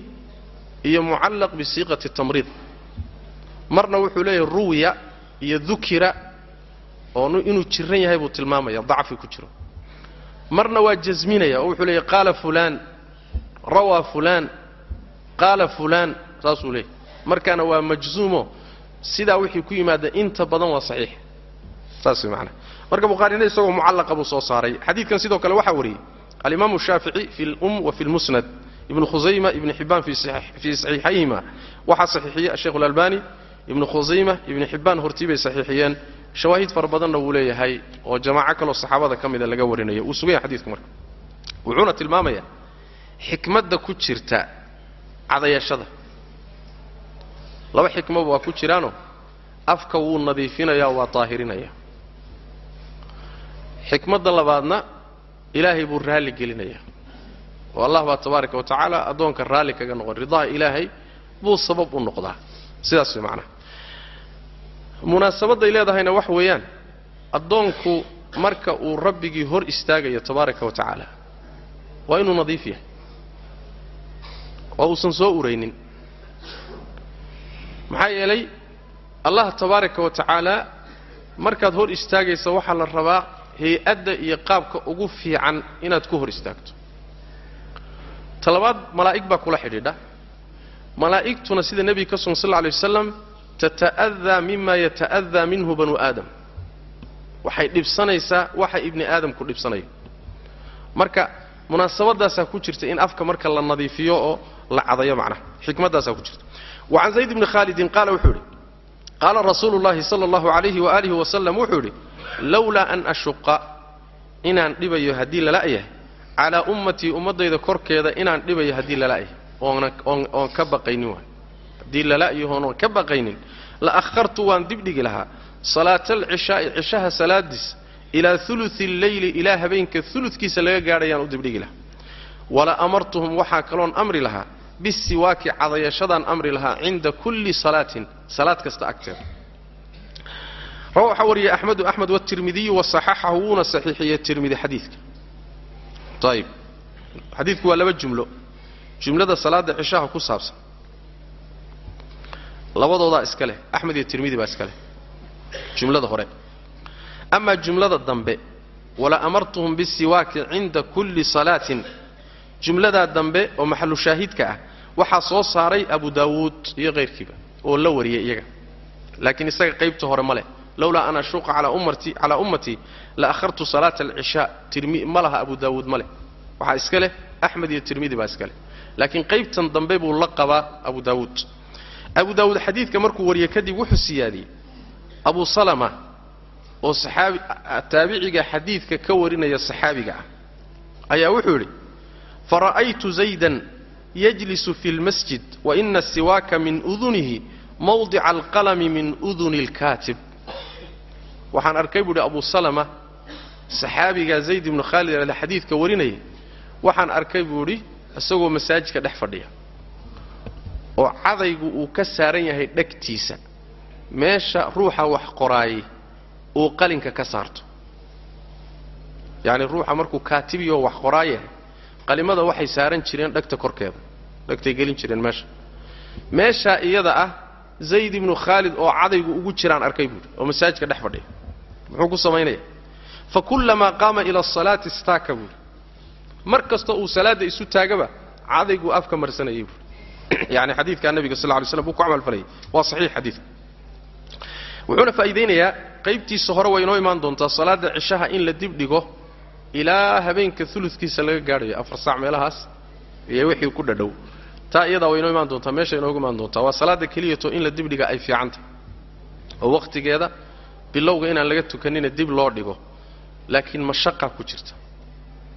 iyo mucallaq bisiiqati tamriid. Marna wuxuu leeyahay ruwiya iyo dukira oo inuu jiran yahay buu tilmaamaya dacfi ku jiro. Marna waa jasminaya oo wuxuu leeyahy qaala fulaan rawaa fulaan qaala fulaan saasuu leeyahy markaana waa majzuumo. Sidaa wixii ku yimaada inta badan waa saxiix. Saas way macanaha marka bukhaarina isagoo mucallaqa buu soo saaray. Xadiidkan sidoo kale waxaa wariyey. Alimaamu shaafici fi lum wa fi lmusnad ibnu khusayma ibni xibbaan fii saxiixayhima. Waxaa saxiixiyey asheikhu alalbani ibnu khusayma ibni xibbaan hortii bay saxiixiyeen. Shawaahid fara badanna wuu leeyahay oo jamaaco kaloo saxaabada ka mida laga warinayo. Wuu sugan yahay xadidku marka. Wuxuuna tilmaamayaa xikmadda ku jirta cadayashada. Laba xikmaba waa ku jiraanoo afka wuu nadiifinayaa waa daahirinaya xikmadda labaadna ilaahay buu raalli gelinayaa. Oo allah baa tabaaraka wa tacaala addoonka raalli kaga noqon ridaha ilaahay buu sabab u noqdaa. Sidaas way macnaha. Munaasabadday leedahayna wax weeyaan. Addoonku marka uu rabbigii hor istaagayo tabaaraka wa tacaala waa inuu nadiif yahay oo uusan soo uraynin. Maxaa yeelay allah tabaaraka wa tacaala markaad hor istaagaysa waxaa la rabaa hay'adda iyo qaabka ugu fiican inaad ku hor istaagto. Talabaad malaa'ig baa kula xidhiidha malaa'igtuna sida nebiga ka sugan sal lla alay wasalam tata'adaa mima yata'adaa minhu banu aadam. Waxay dhibsanaysaa waxa ibni aadamku dhibsanayo. Marka munaasabadaasaa ku jirta in afka marka la nadiifiyo oo la cadayo macnaha. Xikmaddaasaa ku jirta. Wa can zayd bni khaalidin qaala wuxuu yidhi qaala rasuulu llahi sala allahu calayhi waaalihi wasalam wuxuu yidhi lowlaa an ashuqa inaan dhibayo haddii lala'yahay calaa ummatii ummaddayda korkeeda inaan dhibayo haddii lala'yahay oona oon oon ka baqaynin waay haddii lala'yahoonoon ka baqaynin la akhartu waan dibdhigi lahaa. Salaata alcishaa'i cishaha salaadiis ilaa ulusi alleyli ilaa habeenka uludkiisa laga gaadhayaan u dibdhigi lahaa. Wala amartuhum waxaa kaloon amri lahaa bisiwaaki cadayashadaan amri lahaa cinda kulli salaatin. Salaad kasta agteeda waxaa wariyay axmedu axmed watirmidiyu wasaxaxahu wuuna saxiixiyey tirmidi xadiidka. Ayib xadiidku waa laba jumlo. Jumlada salaada cishaha ku saabsan. Labadoodaa iska leh. Axmed iyo tirmidi baa iska leh. Jumlada hore. Amaa jumlada dambe. Wala amartuhum bisiwaaki cinda kulli salaatin jumladaa dambe oo maxalu shaahidka ah waxaa soo saaray abu daawuud iyo kayrkiiba oo la wariyay iyaga. Laakiin isaga qaybta hore ma leh. Lowlaa an ashuqa calaa ummatii la akhartu salaata alcishaa tirmi ma laha abu daawuud ma leh. Waxaa iska leh axmed iyo tirmidi baa iska leh. Laakiin qaybtan dambe buu la qabaa abu daawuud. Abu daawuud xadiidka markuu wariyey kadib wuxuu siyaadiyey. Abu salama oo saxaabi taabiciga xadiidka ka warinaya saxaabiga ah ayaa wuxuu yidhi fara'aytu zaydan yajlisu fi lmasjid waina siwaaka min udunihi mawdica alqalami min uduni alkaatib waxaan arkay buu idhi abu salama saxaabigaa zayd ibnu khaalid ale xadiidka warinaya waxaan arkay buu idhi isagoo masaajidka dhex fadhiya oo cadaygu uu ka saaran yahay dhegtiisa. Meesha ruuxa wax qoraayay uu qalinka ka saarto. Yacni ruuxa markuu kaatibiyoo wax qoraayahay qalimada waxay saaran jireen dhegta korkeeda dhegtay gelin jireen meesha. Meeshaa iyada ah zayd ibnu khaalid oo cadaygu ugu jiraan arkay buuhi oo masaajidka dhex fadhiya. Muxuu ku samaynaya fa kullamaa qaama ila asalaati istaaka buuhi mar kastoo uu salaadda isu taagaba cadayguu afka marsanayay buui yani xadiidkaa nabiga sal ly slam buu ku camalfalayay waa saxiix xadiidka. Wuxuuna faa'iidaynayaa qaybtiisa hore way inoo imaan doontaa salaadda cishaha in la dib dhigo ilaa habeenka uludkiisa laga gaadhayo afar saac meelahaas iyo wixii ku dhadhow. Taa iyadaa way inoo imaan doontaa meesha inoogu imaan doontaa. Waa salaadda keliyato in la dibdhiga ay fiicantah oo wakhtigeeda bilowga inaan laga tukanina dib loo dhigo. Laakiin mashaqa ku jirta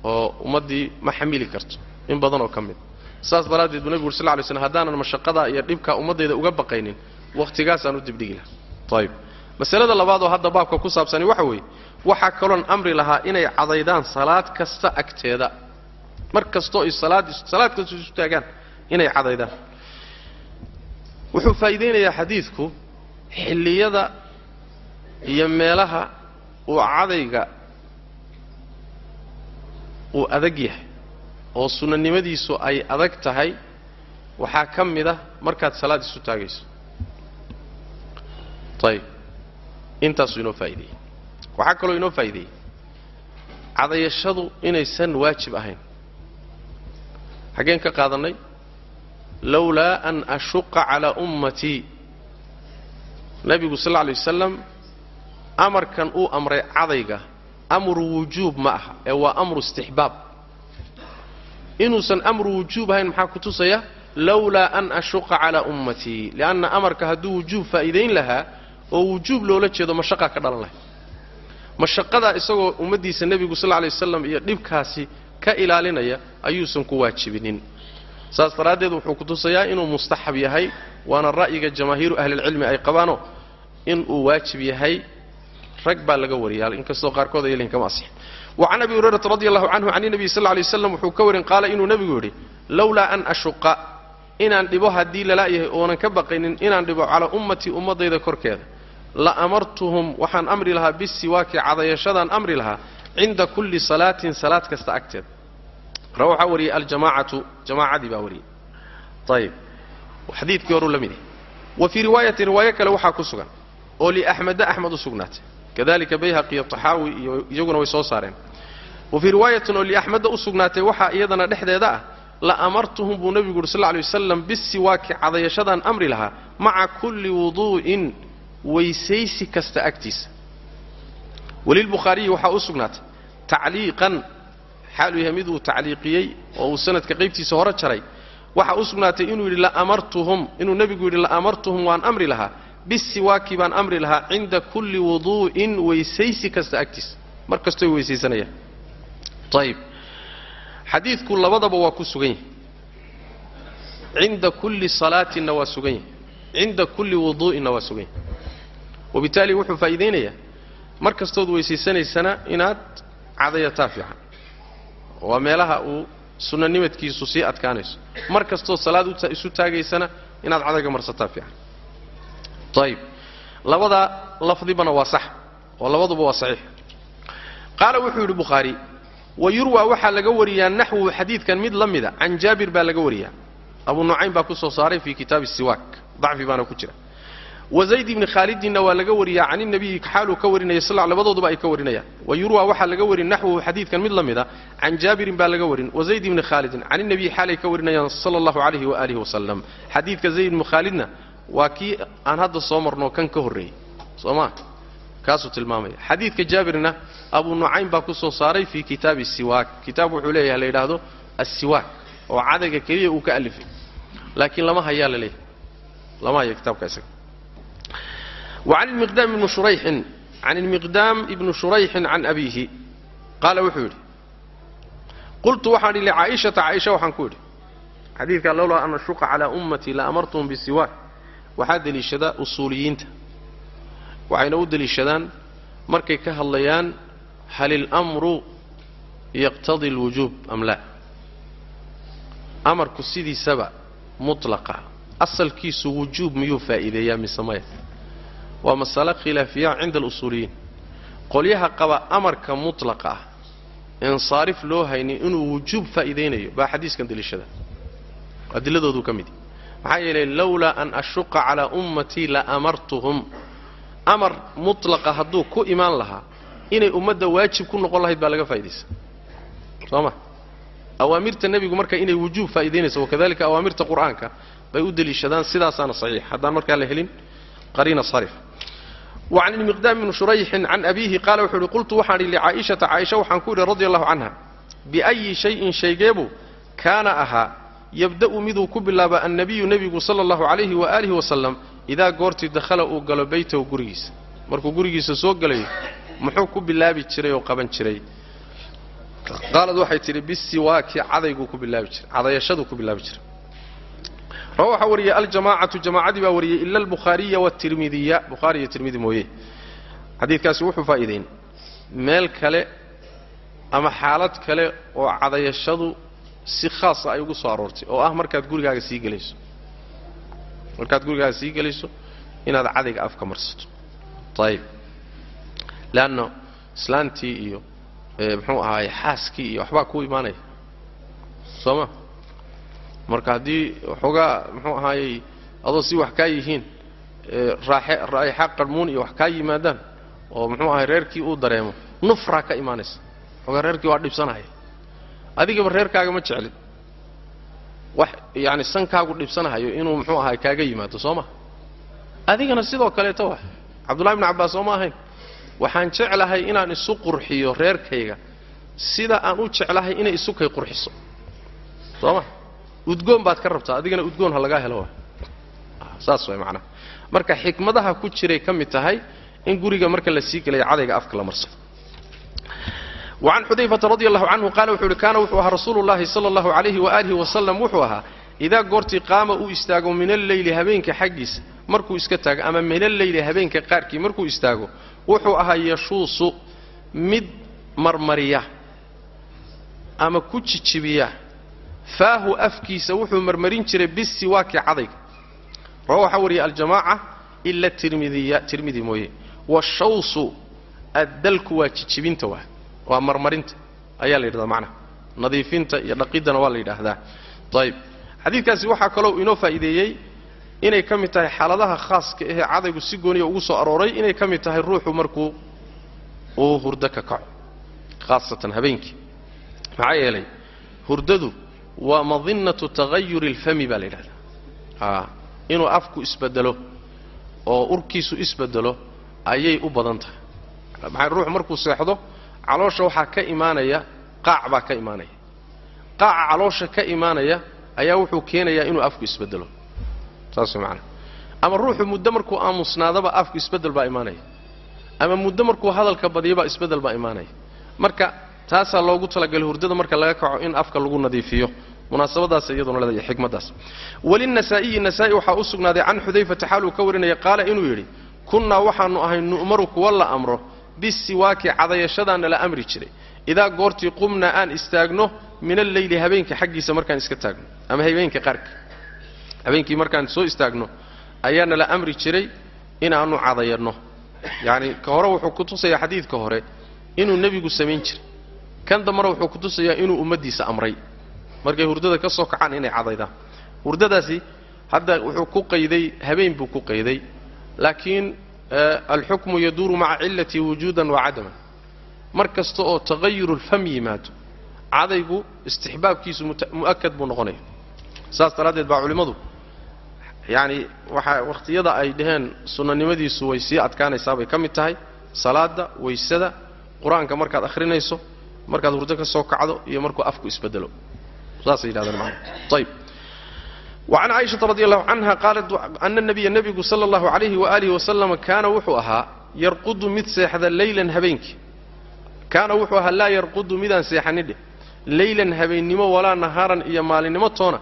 oo ummaddii ma xamili karto in badan oo ka mid. Saas daraaddeed buu nebigu ur sl ly slm haddaanan mashaqadaa iyo dhibkaa ummaddayda uga baqaynin wakhtigaasaan u dibdhigi lahaa. Ayib masalada labaad oo hadda baabka ku saabsani waxa weeye waxaa kaloon amri lahaa inay cadaydaan salaad kasta agteeda. Mar kastoo ay salaad kastoo isu taagaan inay cadaydaan. Wuxuu faa'iidaynayaa xadiidku xilliyada iyo meelaha uu cadayga uu adag yahay oo sunnanimadiisu ay adag tahay waxaa ka mid ah markaad salaad isu taagayso. Ayib intaasuu inoo faa'ideeyey waxaa kaloo inoo faa'ideeyey cadayashadu inaysan waajib ahayn. Xaggeen ka qaadannay lowlaa an ashuqa calaa ummatii nebigu sal lla alay wasalam amarkan uu amray cadayga amru wujuub ma aha ee waa amru istixbaab. Inuusan amru wujuub ahayn maxaa ku tusaya? Lowlaa an ashuqa calaa ummatii lianna amarka hadduu wujuub faa'iidayn lahaa oo wujuub loola jeedo mashaqaa ka dhalan lahay mashaqadaa isagoo ummaddiisa nebigu sal lla lay wasalam iyo dhibkaasi ka ilaalinaya ayuusan ku waajibinin. Saas daraaddeed wuxuu ku tusayaa inuu mustaxab yahay waana ra'yiga jamaahiiru ahlilcilmi ay qabaano inuu waajib yahay. Rag baa laga wariyaa inkastoo qaarkood ay lehin kama asixin. Wa can abi hurayrata radi allahu canhu can inabiy sal lay waslam wuxuu ka warin qaala inuu nebigu yidhi lowlaa an ashuqa inaan dhibo haddii lala'yahay oonan ka baqaynin inaan dhibo calaa ummatii ummaddayda korkeeda la amartuhum waxaan amri lahaa bisiwaaki cadayashadaan amri lahaa cinda kulli salaatin salaad kasta agteeda ra waxaa wariyey aljamaacatu jamaacadii baa wariyey. Ayib xadiidkii horuu la mid yahay. Wa fii riwaayatin riwaayo kale waxaa ku sugan oo liaxmeda axmed u sugnaatay. Kadalika bayhaqi iyo taxaawi iyo iyaguna way soo saareen. Wa fii riwaayatin oo liaxmeda u sugnaatay waxaa iyadana dhexdeeda ah la amartuhum buu nebigu yuri sal lla lay wasalam bisiwaaki cadayashadaan amri lahaa maca kulli wuduu'in weysaysi kasta agtiisa. Walilbukhaariyi waxaa u sugnaatay tacliiqan xaaluu yahay mid uu tacliiqiyey oo uu sanadka qaybtiisa hore jaray waxaa u sugnaatay inuu yidhi laamartuhum inuu nebigu yidhi la'amartuhum waan amri lahaa bisiwaaki baan amri lahaa cinda kulli wuduu'in weysaysi kasta agtiisa. Mar kastoy weysaysanayaan ayib xadiidku labadaba waa ku sugan yahay. Cinda kulli salaatinna waa sugan yahay. Cinda kulli wuduu'inna waa sugan yahay wabitaali wuxuu faa'iidaynayaa mar kastood weysaysanaysana inaad cadayataa fiican waa meelaha uu sunnanimadkiisu sii adkaanayso. Mar kastood salaad isu taagaysana inaad cadayga marsataa fiican ayib labada lafdibana waa sax oo labaduba waa saxiix. Qaala wuxuu yidhi bukhaari wa yurwa waxaa laga wariyaa naxwuhu xadiidkan mid la mida can jaabir baa laga wariyaa. Abu nucaym baa ku soo saaray fii kitaabi siwaak. Dacfi baana ku jira wa zayd ibni khaalidinna waa laga wariyaa can inabiyi xaaluu ka warinaya sal labadooduba ay ka warinayaan wa yurwa waxaa laga warin naxwuhu xadiidkan mid la mida can jaabirin baa laga warin wa zayd ibni khaalidin can inabiyi xaalay ka warinayaan sala allahu calayhi waalihi wasalam xadiidka zayd ibni khaalidna waa kii aan hadda soo marno kan ka horreeyey soo maa kaasuu tilmaamaya. Xadiidka jaabirna abu nucaym baa ku soo saaray fii kitaabi siwaak. Kitaab wuxuu leeyahay la yidhaahdo assiwaak oo cadayga keliya uu ka alifay. Laakiin lama hayaa la leeyahay. Lama haya kitaabka isaga an miqdaam ibni shurayxin can abiihi qaala wuxuu yidhi qultu waxaan idhi lcaaishata caaisha waxaan ku idhi xadiidka lowlaa an ashuqa calaa ummatii la amartuhum bisiwaak waxaa deliishadaa usuuliyiinta waxayna u deliishadaan markay ka hadlayaan hal ilmru yaqtadi alwujuub am laa amarku sidiisaba mutlaqa asalkiisu wujuub miyuu faa'iideeyaa mise maya waa masale khilaafiya cinda alusuuliyiin. Qolyaha qaba amarka mutlaqa ah insaarif loo haynin inuu wujuub faa'iidaynayo baa xadiiskan deliishada adiladoodu ka mid. Maxaa yeelay lowlaa an ashuqa calaa ummatii la amartuhum. Amar mutlaqa hadduu ku imaan lahaa inay ummadda waajib ku noqon lahayd baa laga faa'idaysa soo ma? Awaamirta nebigu marka inay wujuub faa'idaynayso wakadalika awaamirta qur'aanka bay u deliishadaan sidaasaana saxiix. Haddaan markaa la helin qariina sarif wacan ilmiqdaam bni shurayxin can abiihi qaala wuxuu ihi qultu waxaan idhi licaa'ishata caaisha waxaan ku idhi radia allahu canha biayi shayin shaygeebu kaana ahaa yabda'u miduu ku bilaaba annabiyu nebigu sala allahu calayhi waaalih wasalam idaa goortii dakhala uu galo beytahu gurigiisa markuu gurigiisa soo galayo muxuu ku bilaabi jiray oo qaban jiray qaalad waxay tidhi bisiwaaki cadayguu ku bilaabi jiray cadayashaduu ku bilaabi jiray ma waxaa wariyey aljamaacatu jamaacadii baa wariyey ila albukhaariya watirmidiya bukhaari iyo tirmidi mooye. Xadiidkaasi wuxuu faa'iidayn. Meel kale ama xaalad kale oo cadayashadu si khaasa ah ay ugu soo aroortay oo ah markaad gurigaaga sii gelayso. Markaad gurigaaga sii gelayso inaad cadayga afka marsato. Ayib leanna islaantii iyo eh, mxuu ahaay xaaskii iyo waxbaa ku imaanaya? Sooma marka haddii waxoogaa muxuu ahaayey adoo si wax kaa yihiin raa'ixa qarmuun iyo wax kaa yimaadaan oo muxuu ahay reerkii uu dareemo nufraa ka imaanaysa. Waxoogaa reerkii waa dhibsanaya adigaba reerkaaga ma jeclin. Wax yacani sankaagu dhibsanahayo inuu muxuu ahaay kaaga yimaado soo ma? Adigana sidoo kaleeto wa cabdullahi bni cabbaas soo ma ahayn? Waxaan jeclahay inaan isu qurxiyo reerkayga. Sida aan u jeclahay inay isu kay qurxiso. Soo ma udgoon baad ka rabtaa adigana udgoon ha lagaa helo. Saas way macnaha marka xikmadaha ku jiray ka mid tahay in guriga marka la sii gelaya cadayga afka la marsado wacan xudayfata radi allahu canhu qaala wuxuu uhi kaana wuxuu ahaa rasuulu llahi sala allahu calayhi waaalihi wasalam wuxuu ahaa idaa goortii qaama uu istaago min alleyli habeenka xaggiisa markuu iska taago ama min alleyli habeenka qaarkii markuu istaago wuxuu ahaa yashuusu mid marmariya ama ku jijibiya faahu afkiisa wuxuu marmarin jiray bisiwaaki cadayga. Rawa waxaa aljamaaca ila tirmidiya tirmidi mooye. Washawsu addalku waa jijibinta waa waa marmarinta. Ayaa la yidhahdaa macnaha nadiifinta iyo dhaqiddana waa la yidhaahdaa. Ayib xadiidkaasi waxaa kaloo inoo faa'iideeyey inay ka mid tahay xaaladaha khaaska ahee cadaygu si gooniya ugu soo arooray inay ka mid tahay ruuxu markuu uu hurdo ka kaco khaasatan habeenkii. Maxaa yeelay hurdadu waa madinnatu tagayuri alfami baa la yidhahdaa. Inuu afku isbedelo oo urkiisu isbedelo ayay u badan tahay. Maxaa ruuxu markuu seexdo caloosha waxaa ka imaanaya qaac baa ka imaanaya. Qaaca caloosha ka imaanaya ayaa wuxuu keenayaa inuu afku isbedelo. Saas macanaha ama ruuxu muddo markuu aamusnaadaba afku isbeddel baa imaanaya. Ama muddo markuu hadalka badiyaba isbeddel baa imaanaya. Marka taasaa loogu talagalay hurdada marka laga kaco in afka lagu nadiifiyo. Munaasabadaas iyaduna leedahay xikmaddaas walinasaa'iyi nasaa'i waxaa u sugnaaday can xudayfata xaaluu ka warinaya qaala inuu yidhi kunnaa waxaannu ahay nu'maru kuwa la amro bisiwaaki cadayashadaana la amri jiray. Idaa goortii qumnaa aan istaagno min alleyli habeenka xaggiisa markaan iska taagno ama habeenka qaarka habeenkii markaan soo istaagno ayaana la amri jiray inaannu cadayanno yacni ka hore wuxuu ku tusayaa xadiidka hore inuu nebigu samayn jiray kan dambana wuxuu ku tusayaa inuu ummaddiisa amray. Markay hurdada ka soo kacaan inay cadaydaan hurdadaasi hadda wuxuu ku qayday habeen buu ku qayday. Laakiin alxukmu yaduuru maca cillatii wujuudan wa cadaman. Mar kasta oo taqayurulfam yimaado cadaygu istixbaabkiisu mu'akad buu noqonaya. Saas daraaddeed baa culimmadu yacani waxaa wakhtiyada ay dhaheen sunnanimadiisu way sii adkaanaysaa bay ka mid tahay. Salaadda waysada qur'aanka markaad akhrinayso markaad hurdo ka soo kacdo iyo markuu afku isbedelo. Saasay yidhahdeen macana ayib wacan caaishata radi allahu canha qaalat ana nabiya nebigu sala allahu calayhi waaalihi wasalama kaana wuxuu ahaa yarqudu mid seexda leylan habeenkii. Kaana wuxuu ahaa laa yarqudu midaan seexanidhe leylan habeennimo walaa nahaaran iyo maalinimo toona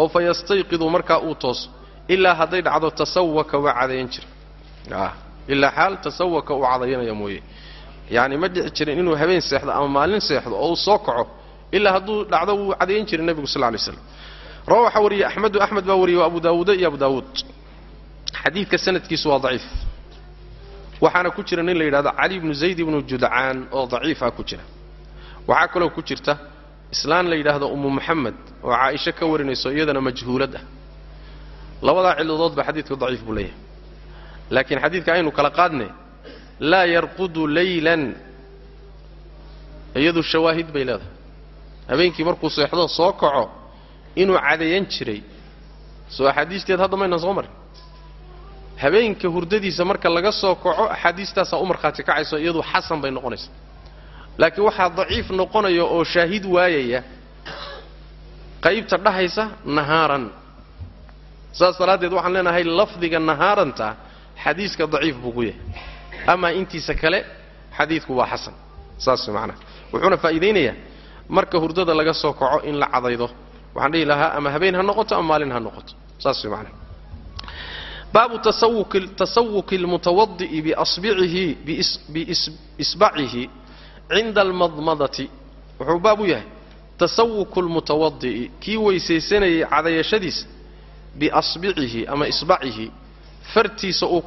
oo fa yastayqidu markaa uu tooso. Ilaa hadday dhacdo tasawaka waa cadayan jira ilaa xaal tasawaka uu cadayanaya mooye yacni ma dhici jirin inuu habeen seexdo ama maalin seexdo oo uu soo kaco ilaa hadduu dhacdo wuu cadayan jiray nebigu sal lay slam rawa waxaa wariyey axmedu axmed baa wariyey waa abu daawuuda iyo abu daawuud. Xadiidka sanadkiisu waa daciif. Waxaana ku jira nin la yidhahdo cali ibnu zayd ibnu judcaan oo daciifa ku jira. Waxaa kaloo ku jirta islaan la yidhaahdo ummu moxamed oo caaisho ka warinayso iyadana majhuulad ah. Labadaa ciladoodba xadiidku daciif buu leeyahay. Laakiin xadiidka aynu kala qaadne laa yarqudu leylan iyadu shawaahid bay leedahay. Habeenkii markuu seexdo soo kaco inuu cadayan jiray. Soo axaadiisteed hadda maynan soo marin. Habeenka hurdadiisa marka laga soo kaco axaadiistaasaa u markhaati kacayso iyadu xasan bay noqonaysa laakiin waxaa daciif noqonaya oo shaahid waayaya qaybta dhahaysa nahaaran. Saas daraaddeed waxaan leenahay lafdiga nahaaranta xadiiska daciif buu ku yahay amaa intiisa kale xadiidku waa xasan. Saas macnaha wuxuuna faa'iidaynayaa marka hurdada laga soo kaco in la cadaydo. Waxaan dhihi lahaa ama habeen ha noqoto ama maalin ha noqoto. Saas way macnaha baabu tasawuki almutawadi'i biasbicihi biisbacihi cinda almadmadati. Wuxuu baab u yahay tasawuku lmutawadi'i kii weysaysanayay cadayashadiisa biasbicihi ama isbacihi fartiisa uu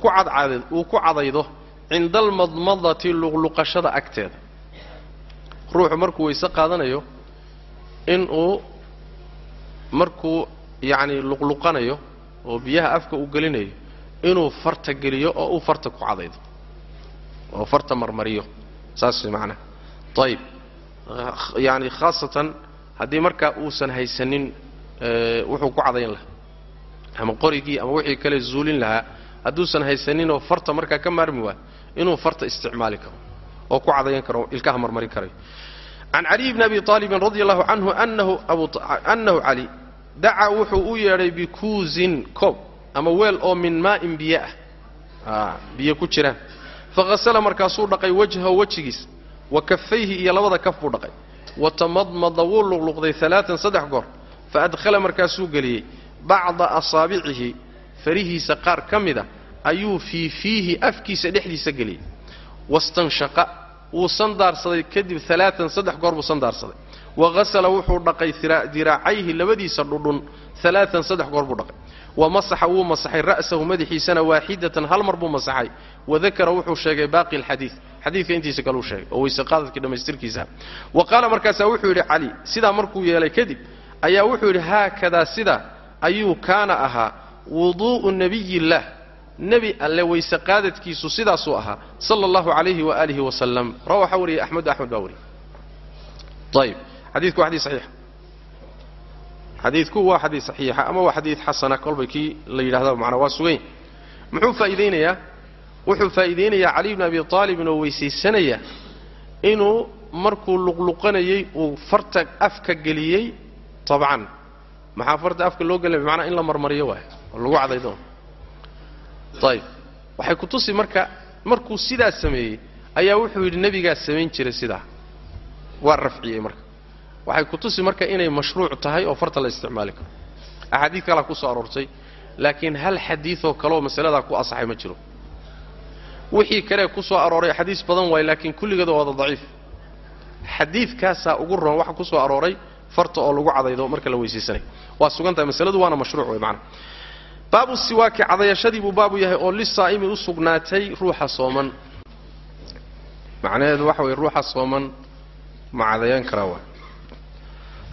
ku cadaydo cinda almadmadati luqluqashada agteeda. Ruuxu markuu weyse qaadanayo inuu markuu yacni luqluqanayo oo biyaha afka uu gelinayo inuu farta geliyo oo uu farta ku cadaydo. Oo farta marmariyo. Saas macnaha ayib yacni khaasatan haddii markaa uusan haysanin wuxuu ku cadayn lahaa. Ama qorigii ama wixii kale zuulin lahaa. Hadduusan haysaninoo farta markaa ka maarmi waayo inuu farta isticmaali karo oo ku cadayan karo ilkaha marmarin karayo can caliy bni abi aalibin radi allahu canhu anahu cali dacaa wuxuu u yeedhay bikuusin koob ama weel oo min maa'in biyo ah. Biyo ku jiraan fahasala markaasuu dhaqay wajhahu wejigiis wa kafayhi iyo labada kaf buu dhaqay. Wa tamadmada wuu luqluqday alaaan saddex goor fa adkhala markaasuu geliyey bacda asaabicihi farihiisa qaar ka mida ayuu fii fiihi afkiisa dhexdiisa geliyey. Wastanshaqa wuu sandaarsaday kadib alaaan saddex goor buu sandaarsaday. Wa hasala wuxuu dhaqay diraacayhi labadiisa dhudhun alaaan saddex goor buu dhaqay. Wa masaxa wuu masaxay ra'sahu madaxiisana waaxidatan hal mar buu masaxay. Wadakara wuxuu sheegay baaqi alxadiid xadiidka intiisa kaleu sheegay oo weyse qaadadkii dhammaystirkiisa. Wa qaala markaasaa wuxuu yidhi cali sidaa markuu yeelay kadib ayaa wuxuu yidhi haakadaa sidaa ayuu kaana ahaa wuduu'u nebiyillaah nebi alle weyse qaadadkiisu sidaasuu ahaa sala allahu calayhi waaalihi wasalam ra waxaa wariyay axmedu axmed baa wariyay ayib xadiidku waa xadiis saxiixa xadiidku waa xadiid saxiixa ama waa xadiid xasana kolbay kii la yidhahda macnaa waa sugan muxuu faa'iidaynayaa? Wuxuu faa'iidaynayaa cali bni abi aalibin oo weysaysanaya inuu markuu luqluqanayey uu farta afka geliyey tabcan. Maxaa farta afka loo gelaya bimacnaa in la marmariyo waay oo lagu cadaydo ayib waxay ku tusi marka markuu sidaa sameeyey ayaa wuxuu yidhi nebigaa samayn jiray sidaa. Waa rafciyey marka. Waxay ku tusi marka inay mashruuc tahay oo farta la isticmaali karo. Axaadiid kalaa ku soo aroortay laakiin hal xadiidoo kaleoo masaladaa ku asaxay ma jiro. Wixii kalee ku soo arooray xadiis badan waay laakiin kulligeeda waada daciif. Xadiidkaasaa ugu roon waxa ku soo arooray farta oo lagu cadaydo marka la weysaysanay. Waa sugan tahay masaladu waana mashruuc wey macana baabu siwaaki cadayashadii buu baabu yahay oo lisaa'imi u sugnaatay ruuxa sooman. Macnaheedu waxa weye ruuxa sooman ma cadayan karaa waa.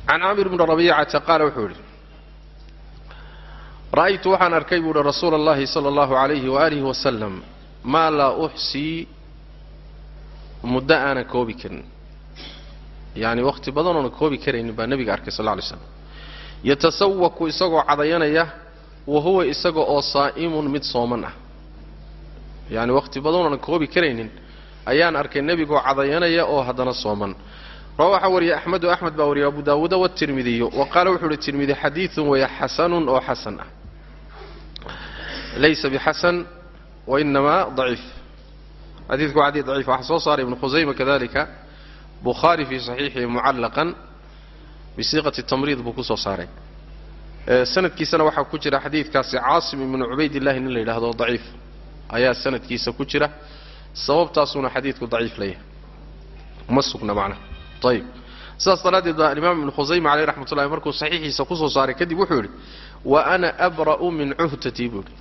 Can caamir bni rabiicata qaala wuxuu yidhi ra'aytu waxaan arkay buu uhi rasuula allahi sala allahu calayhi waaalihi wasalam maa laa uxsii muddo aanan koobi karin. Yacni wakhti badan oonan koobi karaynin baa nebiga arkay sal lla lay slam yatasawaku isagoo cadayanaya wa huwa isaga oo saa'imun mid sooman ah. Yacni wakhti badan oonan koobi karaynin ayaan arkay nebigoo cadayanaya oo haddana sooman. Rawa waxaa wariyay axmedu axmed baa wariyay abu daawuuda watirmidiyu wa qaala wuxuu uhi tirmidi xadiidun weeye xasanun oo xasan ah. Laysa bixasan wainamaa daciif. Xadiidku waa xadiid daciif waxaa soo saaray ibnu khusayma kadalika bukhaari fii saxiixihi mucallaqan bisiiqati tamriid buu ku soo saaray sanadkiisana waxaa ku jira xadiidkaasi caasim ibnu cubaydillahi nin la yidhaahdo daciif. Ayaa sanadkiisa ku jira sababtaasuuna xadiidku daciif leeyahay ma sugna macnaha ayib sidaas daraaddeed baa alimaam ibnu khusayma caleyh raxmat ullahi markuu saxiixiisa ku soo saaray kadib wuxuu yidhi wa ana abra'u min cuhtatii buu yidhi.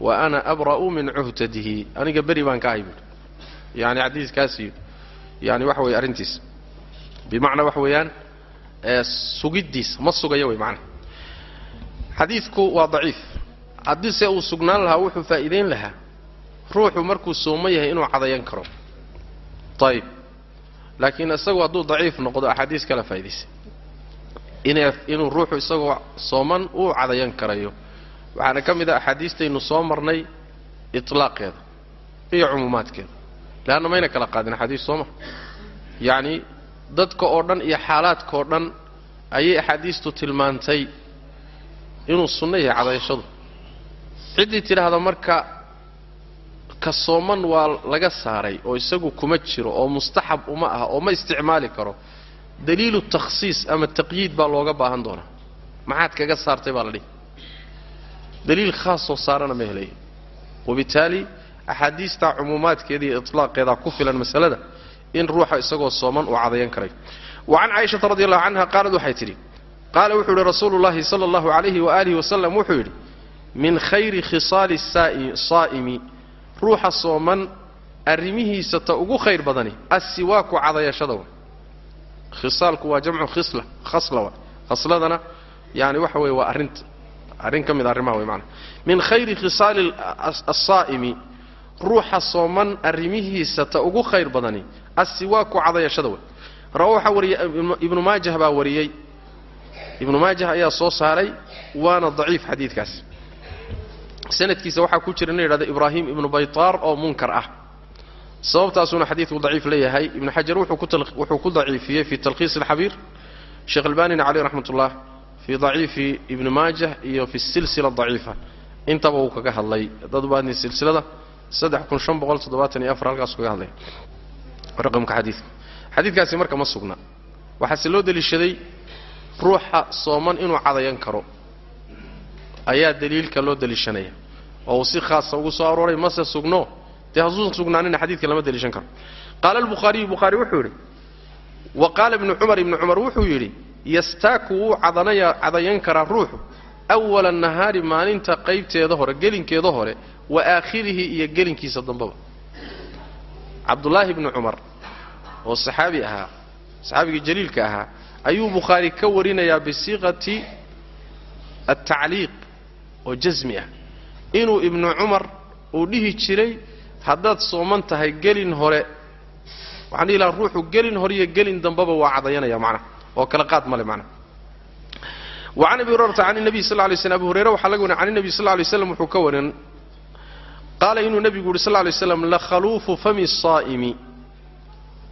Wa ana abra'u min cuhtatihi aniga beri baan ka ahay buuhi yani xadiiskaasi yani waxa weye arrintiisa bimacnaa waxa weeyaan sugiddiisa ma sugaya wey macnaha xadiidku waa daciif. Haddise uu sugnaan lahaa wuxuu faa'iidayn lahaa. Ruuxu markuu sooman yahay inuu cadayan karo. Ayib laakiin isagu hadduu daciif noqdo axaadiis kala faa'idaysay inuu ruuxu isagoo sooman uu cadayan karayo. Waxaana ka mid a axaadiistaynu soo marnay itlaaqeeda iyo cumuumaadkeeda. Leanna mayna kala qaadin axaadiis sooma yacni dadka oo dhan iyo xaalaadkaoo dhan ayay axaadiistu tilmaantay inuu sunno yahay cadayashadu ciddii tidhaahda marka ka sooman waa laga saaray oo isagu kuma jiro oo mustaxab uma ah oo ma isticmaali karo daliilu takhsiis ama taqyiid baa looga baahan doonaa. Maxaad kaga saartay baa la dhihi. Daliil khaasoo saarana ma helayo wabitaali axaadiistaa cumuumaadkeeda iyo itlaaqeedaa ku filan masalada in ruuxa isagoo sooman uu cadayan karay. Wa can caaishata radi allahu canha qaalad waxay tidhi qaala wuxuu yidhi rasuulu llahi sala allahu calayhi waaalihi wasalam wuxuu yidhi min khayri khisaali saa'imi ruuxa sooman arrimihiisa ta ugu khayr badani assiwaaku cadayashada wa khisaalku waa jamcu khisla khasla wa khasladana yani waxa weeye waa arrinta. Arrin ka mid arrimaha wey maanaa min khayri khisaali asaa'imi ruuxa sooman arrimihiisa ta ugu khayr badani assiwaaku cadayashada wey rawa waxaa wariyay ibnu maajah baa wariyey ibnu maajah ayaa soo saaray waana daciif xadiidkaas. Sanadkiisa waxaa ku jira nin yidhahda ibraahim ibnu baytaar oo munkar ah. Sababtaasuuna xadiidku daciif leeyahay. Ibnu xajar wuxuu ku daciifiyey fi talkhiis alxabiir. Sheekh albanina caleyh raxmat ullah fii daciifi ibni maajah iyo fi silsila daciifa. Intaba uu kaga hadlay. Dad baadni silsilada. Halkaas kaga hadlay raqamka xadiidka. Xadiidkaasi marka ma sugna. Waxaase loo deliishaday ruuxa sooman inuu cadayan karo. Ayaa daliilka loo deliishanaya oo uu si khaasa ugu soo arooray mase sugno? Dee hasuusan sugnaanina xadiidka lama deliishan karo. Qaala albukhaariyu bukhaari wuxuu yidhi wa qaala ibnu cumar ibnu cumar wuxuu yidhi yastaaku wuu cadanaya cadayan karaa ruuxu awala nahaari maalinta qaybteeda hore gelinkeeda hore wa aakhirihi iyo gelinkiisa dambaba. Cabdullaahi ibnu cumar oo saxaabi ahaa saxaabigii jaliilka ahaa ayuu bukhaari ka warinayaa bisiiqati altacliiq oo jasmi ah. Inuu ibnu cumar uu dhihi jiray haddaad sooman tahay gelin hore. Waxaan dhihi lahaa ruuxu gelin hore iyo gelin dambaba waa cadayanaya macnaha oo kala qaad male macnaha wa abi hurayrata can nabiy sal lay slm abu hureyre waxaa laga warin can sal lay slam wuxuu ka warin qaala inuu nebigu yidhi sal lay slam lakhaluufu fami saa'imi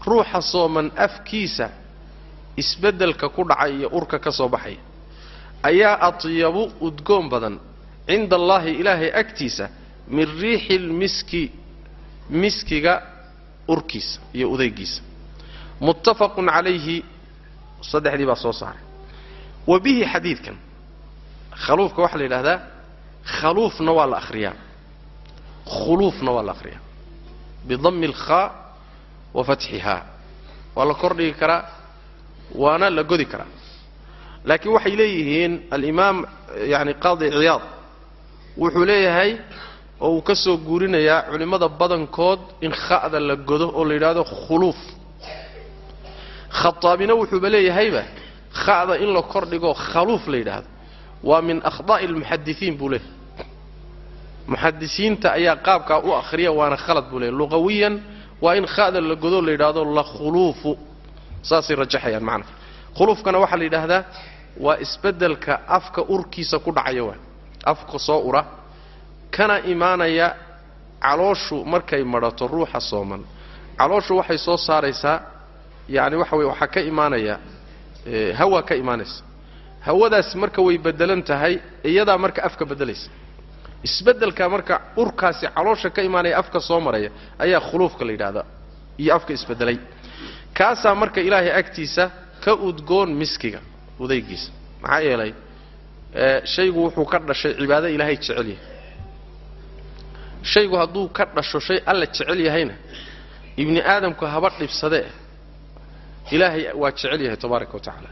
ruuxa sooman afkiisa isbeddelka ku dhacay iyo urka ka soo baxaya ayaa atyabu udgoon badan cinda allaahi ilaahay agtiisa min riixi lmiski miskiga urkiisa iyo udaygiisa. Muttafaqun calayhi saddexdii baa soo saaray. Wa bihi xadiidkan khaluufka waxaa la yidhahdaa khaluufna waa la akhriyaa. Khuluufna waa la akhriyaa. Bidammi alkhaa wa fatxihaa waa la kordhigi karaa waana la godi karaa. Laakiin waxay leeyihiin alimaam yani qaadi ciyaad wuxuu leeyahay oo uu ka soo guurinayaa culimmada badankood in kha'da la godo oo la yidhaahdo khuluuf. Khataabina wuxuuba leeyahayba kha'da in la kordhigo khaluuf la yidhaahdo waa min akhdaa'i almuxadisiin buu leeyahay. Muxadisiinta ayaa qaabkaa u akhriya waana khalad buu leeyahy luqawiyan waa in kha'da la godo la yidhaahdo la khuluufu saasay rajaxayaan macnaha khuluufkana waxaa la yidhaahdaa waa isbeddelka afka urkiisa ku dhacaya waa afka soo ura kana imaanaya calooshu markay madhato ruuxa sooman. Calooshu waxay soo saaraysaa yacni waxa weye waxaa ka imaanaya hawa ka imaanaysa. Hawadaasi marka way beddelan tahay iyadaa marka afka beddelaysa. Isbeddelka marka urkaasi caloosha ka imaanaya afka soo maraya ayaa khuluufka la yidhahdaa iyo afka isbeddelay kaasaa marka ilaahay agtiisa ka udgoon miskiga udaygiisa. Maxaa yeelay shaygu wuxuu ka dhashay cibaado ilaahay jecel yahay. Shaygu hadduu ka dhasho shay alla jecel yahayna ibni aadamku haba dhibsadee ilaahay waa jecel yahay tabaaraka wa tacaala.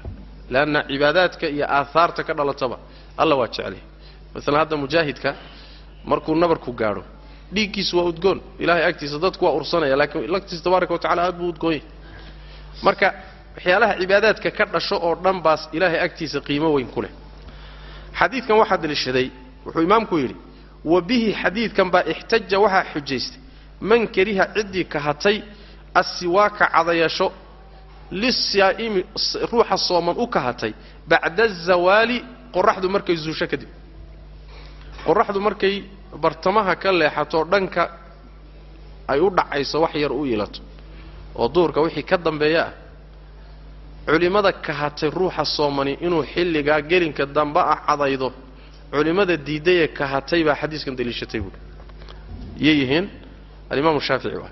Cibaadaadka iyo aahaarta ka dhalataba alla waa jecel yahay. Maalan hadda mujaahidka markuu nabarku gaadho dhiiggiisu waa udgoon. Ilahay agtiisa dadku waa ursanaya laakiin lagtiisa tabaaraka wa aad buu udgoon yahay marka waxyaalaha cibaadaadka ka dhasho oo dhan baas ilaahay agtiisa qiimo weyn ku leh. Xadiidkan waxaa daliishaday wuxuu imaamku yidhi wa bihi xadiidkan baa ixtaja waxaa xujaystay man kariha ciddii kahatay assiwaaka cadayasho lisaa'imi ruuxa sooman u kahatay bacda azawaali qoraxdu markay zuusho kadib qoraxdu markay bartamaha ka leexato dhanka ay u dhacayso wax yar u ilato oo duurka wixii ka dambeeya ah culimmada kahatay ruuxa soomani inuu xilligaa gelinka dambe ah cadaydo culimmada diidayee kahatay baa xadiiskan daliishatay buui yay yihiin? Alimaamu shaafici waa.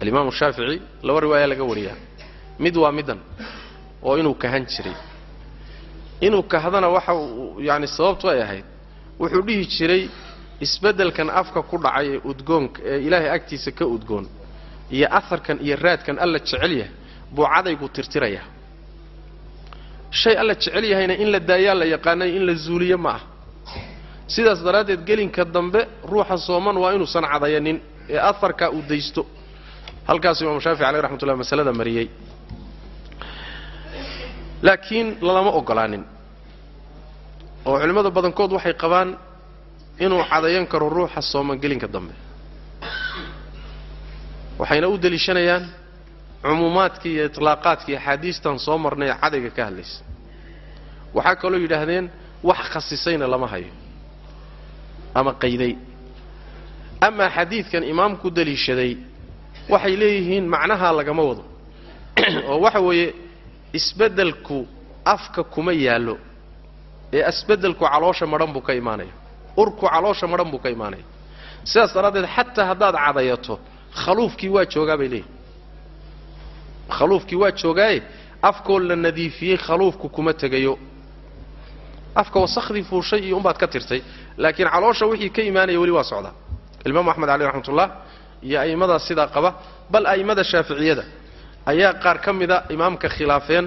Alimaamu shaafici laba riwaaya laga wariyaa. Mid waa middan oo inuu kahan jiray. Inuu kahdana waxa uu yaani sababtu ay ahayd wuxuu dhihi jiray isbeddelkan afka ku dhacay ee udgoonka ee ilaahay agtiisa ka udgoon iyo aharkan iyo raadkan alla jecel yahay buu cadaygu tirtiraya. Shay alla jecel yahayna in la daayaa la yaqaanay in la zuuliyo ma ah. Sidaas daraaddeed gelinka dambe ruuxa sooman waa inuusan cadayanin ee aharkaa uu daysto. Halkaasuu imaamu shaafici aleyh raxmatullah masalada mariyey. Laakiin lalama ogolaanin. Oo culimmada badankood waxay qabaan inuu cadayan karo ruuxa sooman gelinka dambe waxayna u deliishanayaan cumuumaadkii iyo itlaaqaadkii axaadiistan soo marnay cadayga ka hadlaysa waxaa kaloo yidhaahdeen wax khasisayna lama hayo ama qayday. Amaa xadiidkan imaamku deliishaday waxay leeyihiin macnahaa lagama wado. Oo waxa weeye isbeddelku afka kuma yaallo ee isbeddelku caloosha madhan buu ka imaanaya urku caloosha madhan buu ka imaanaya sidaas daraaddeed xataa haddaad cadayato khaluufkii waa joogaa bay leeyihiin khaluufkii waa joogaaye afkoo la nadiifiyey khaluufku kuma tegayo afka wasakhdii fuushay iyo umbaad ka tirtay laakiin caloosha wixii ka imaanaya weli waa socdaa imaamu axmed caleyh raxmatullah iyo a'immadaas sidaa qaba bal a'immada shaaficiyada ayaa qaar ka mida imaamka khilaafeen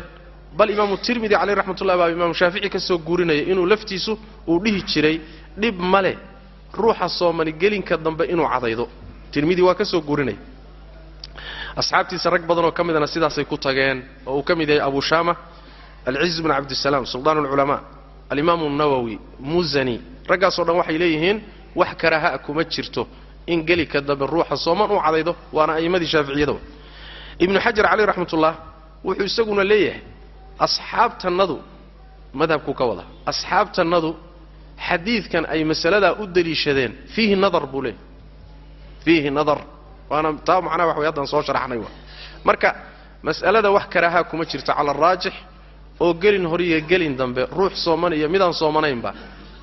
bal imaamu tirmidi caleyh raxmatullah baa imaamu shaafici ka soo guurinaya inuu laftiisu uu dhihi jiray dhib male ruuxa soomani gelinka dambe inuu cadaydo tirmidi waa ka soo guurinaya asxaabtiisa rag badanoo ka midana sidaasay ku tageen oo uu ka mid yahay abu shaama alciz bn cabdisalaam suldaan alculamaa alimaamu nawowi muzani. Raggaasoo dhan waxay leeyihiin wax karaaha kuma jirto. In gelinka dambe ruuxa sooman uu cadaydo waana a'immadii shaaficiyadawa ibnu xajar caleyh raxmatullah wuxuu isaguna leeyahay asxaabtannadu madhabku ka wada asxaabtannadu xadiidkan ay masaladaa u deliishadeen fiihi nadar buu leeyahy fiihi nadar. Waana taa macnaha wax way haddaan soo sharaxnay waa marka mas'alada wax karaahaa kuma jirto cala araajix oo gelin hore iyo gelin dambe ruux sooman iyo midaan soomanaynba.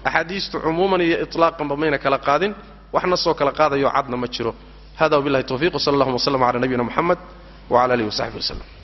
Axaadiistu cumuuman iyo itlaaqanba mayna kala qaadin. Waxna soo kala qaadayo cadna ma jiro. Hada wabillahi tawfiq wsala allahuma wslam cala nabiyina moxamed wcala alihi wasaxbi waslem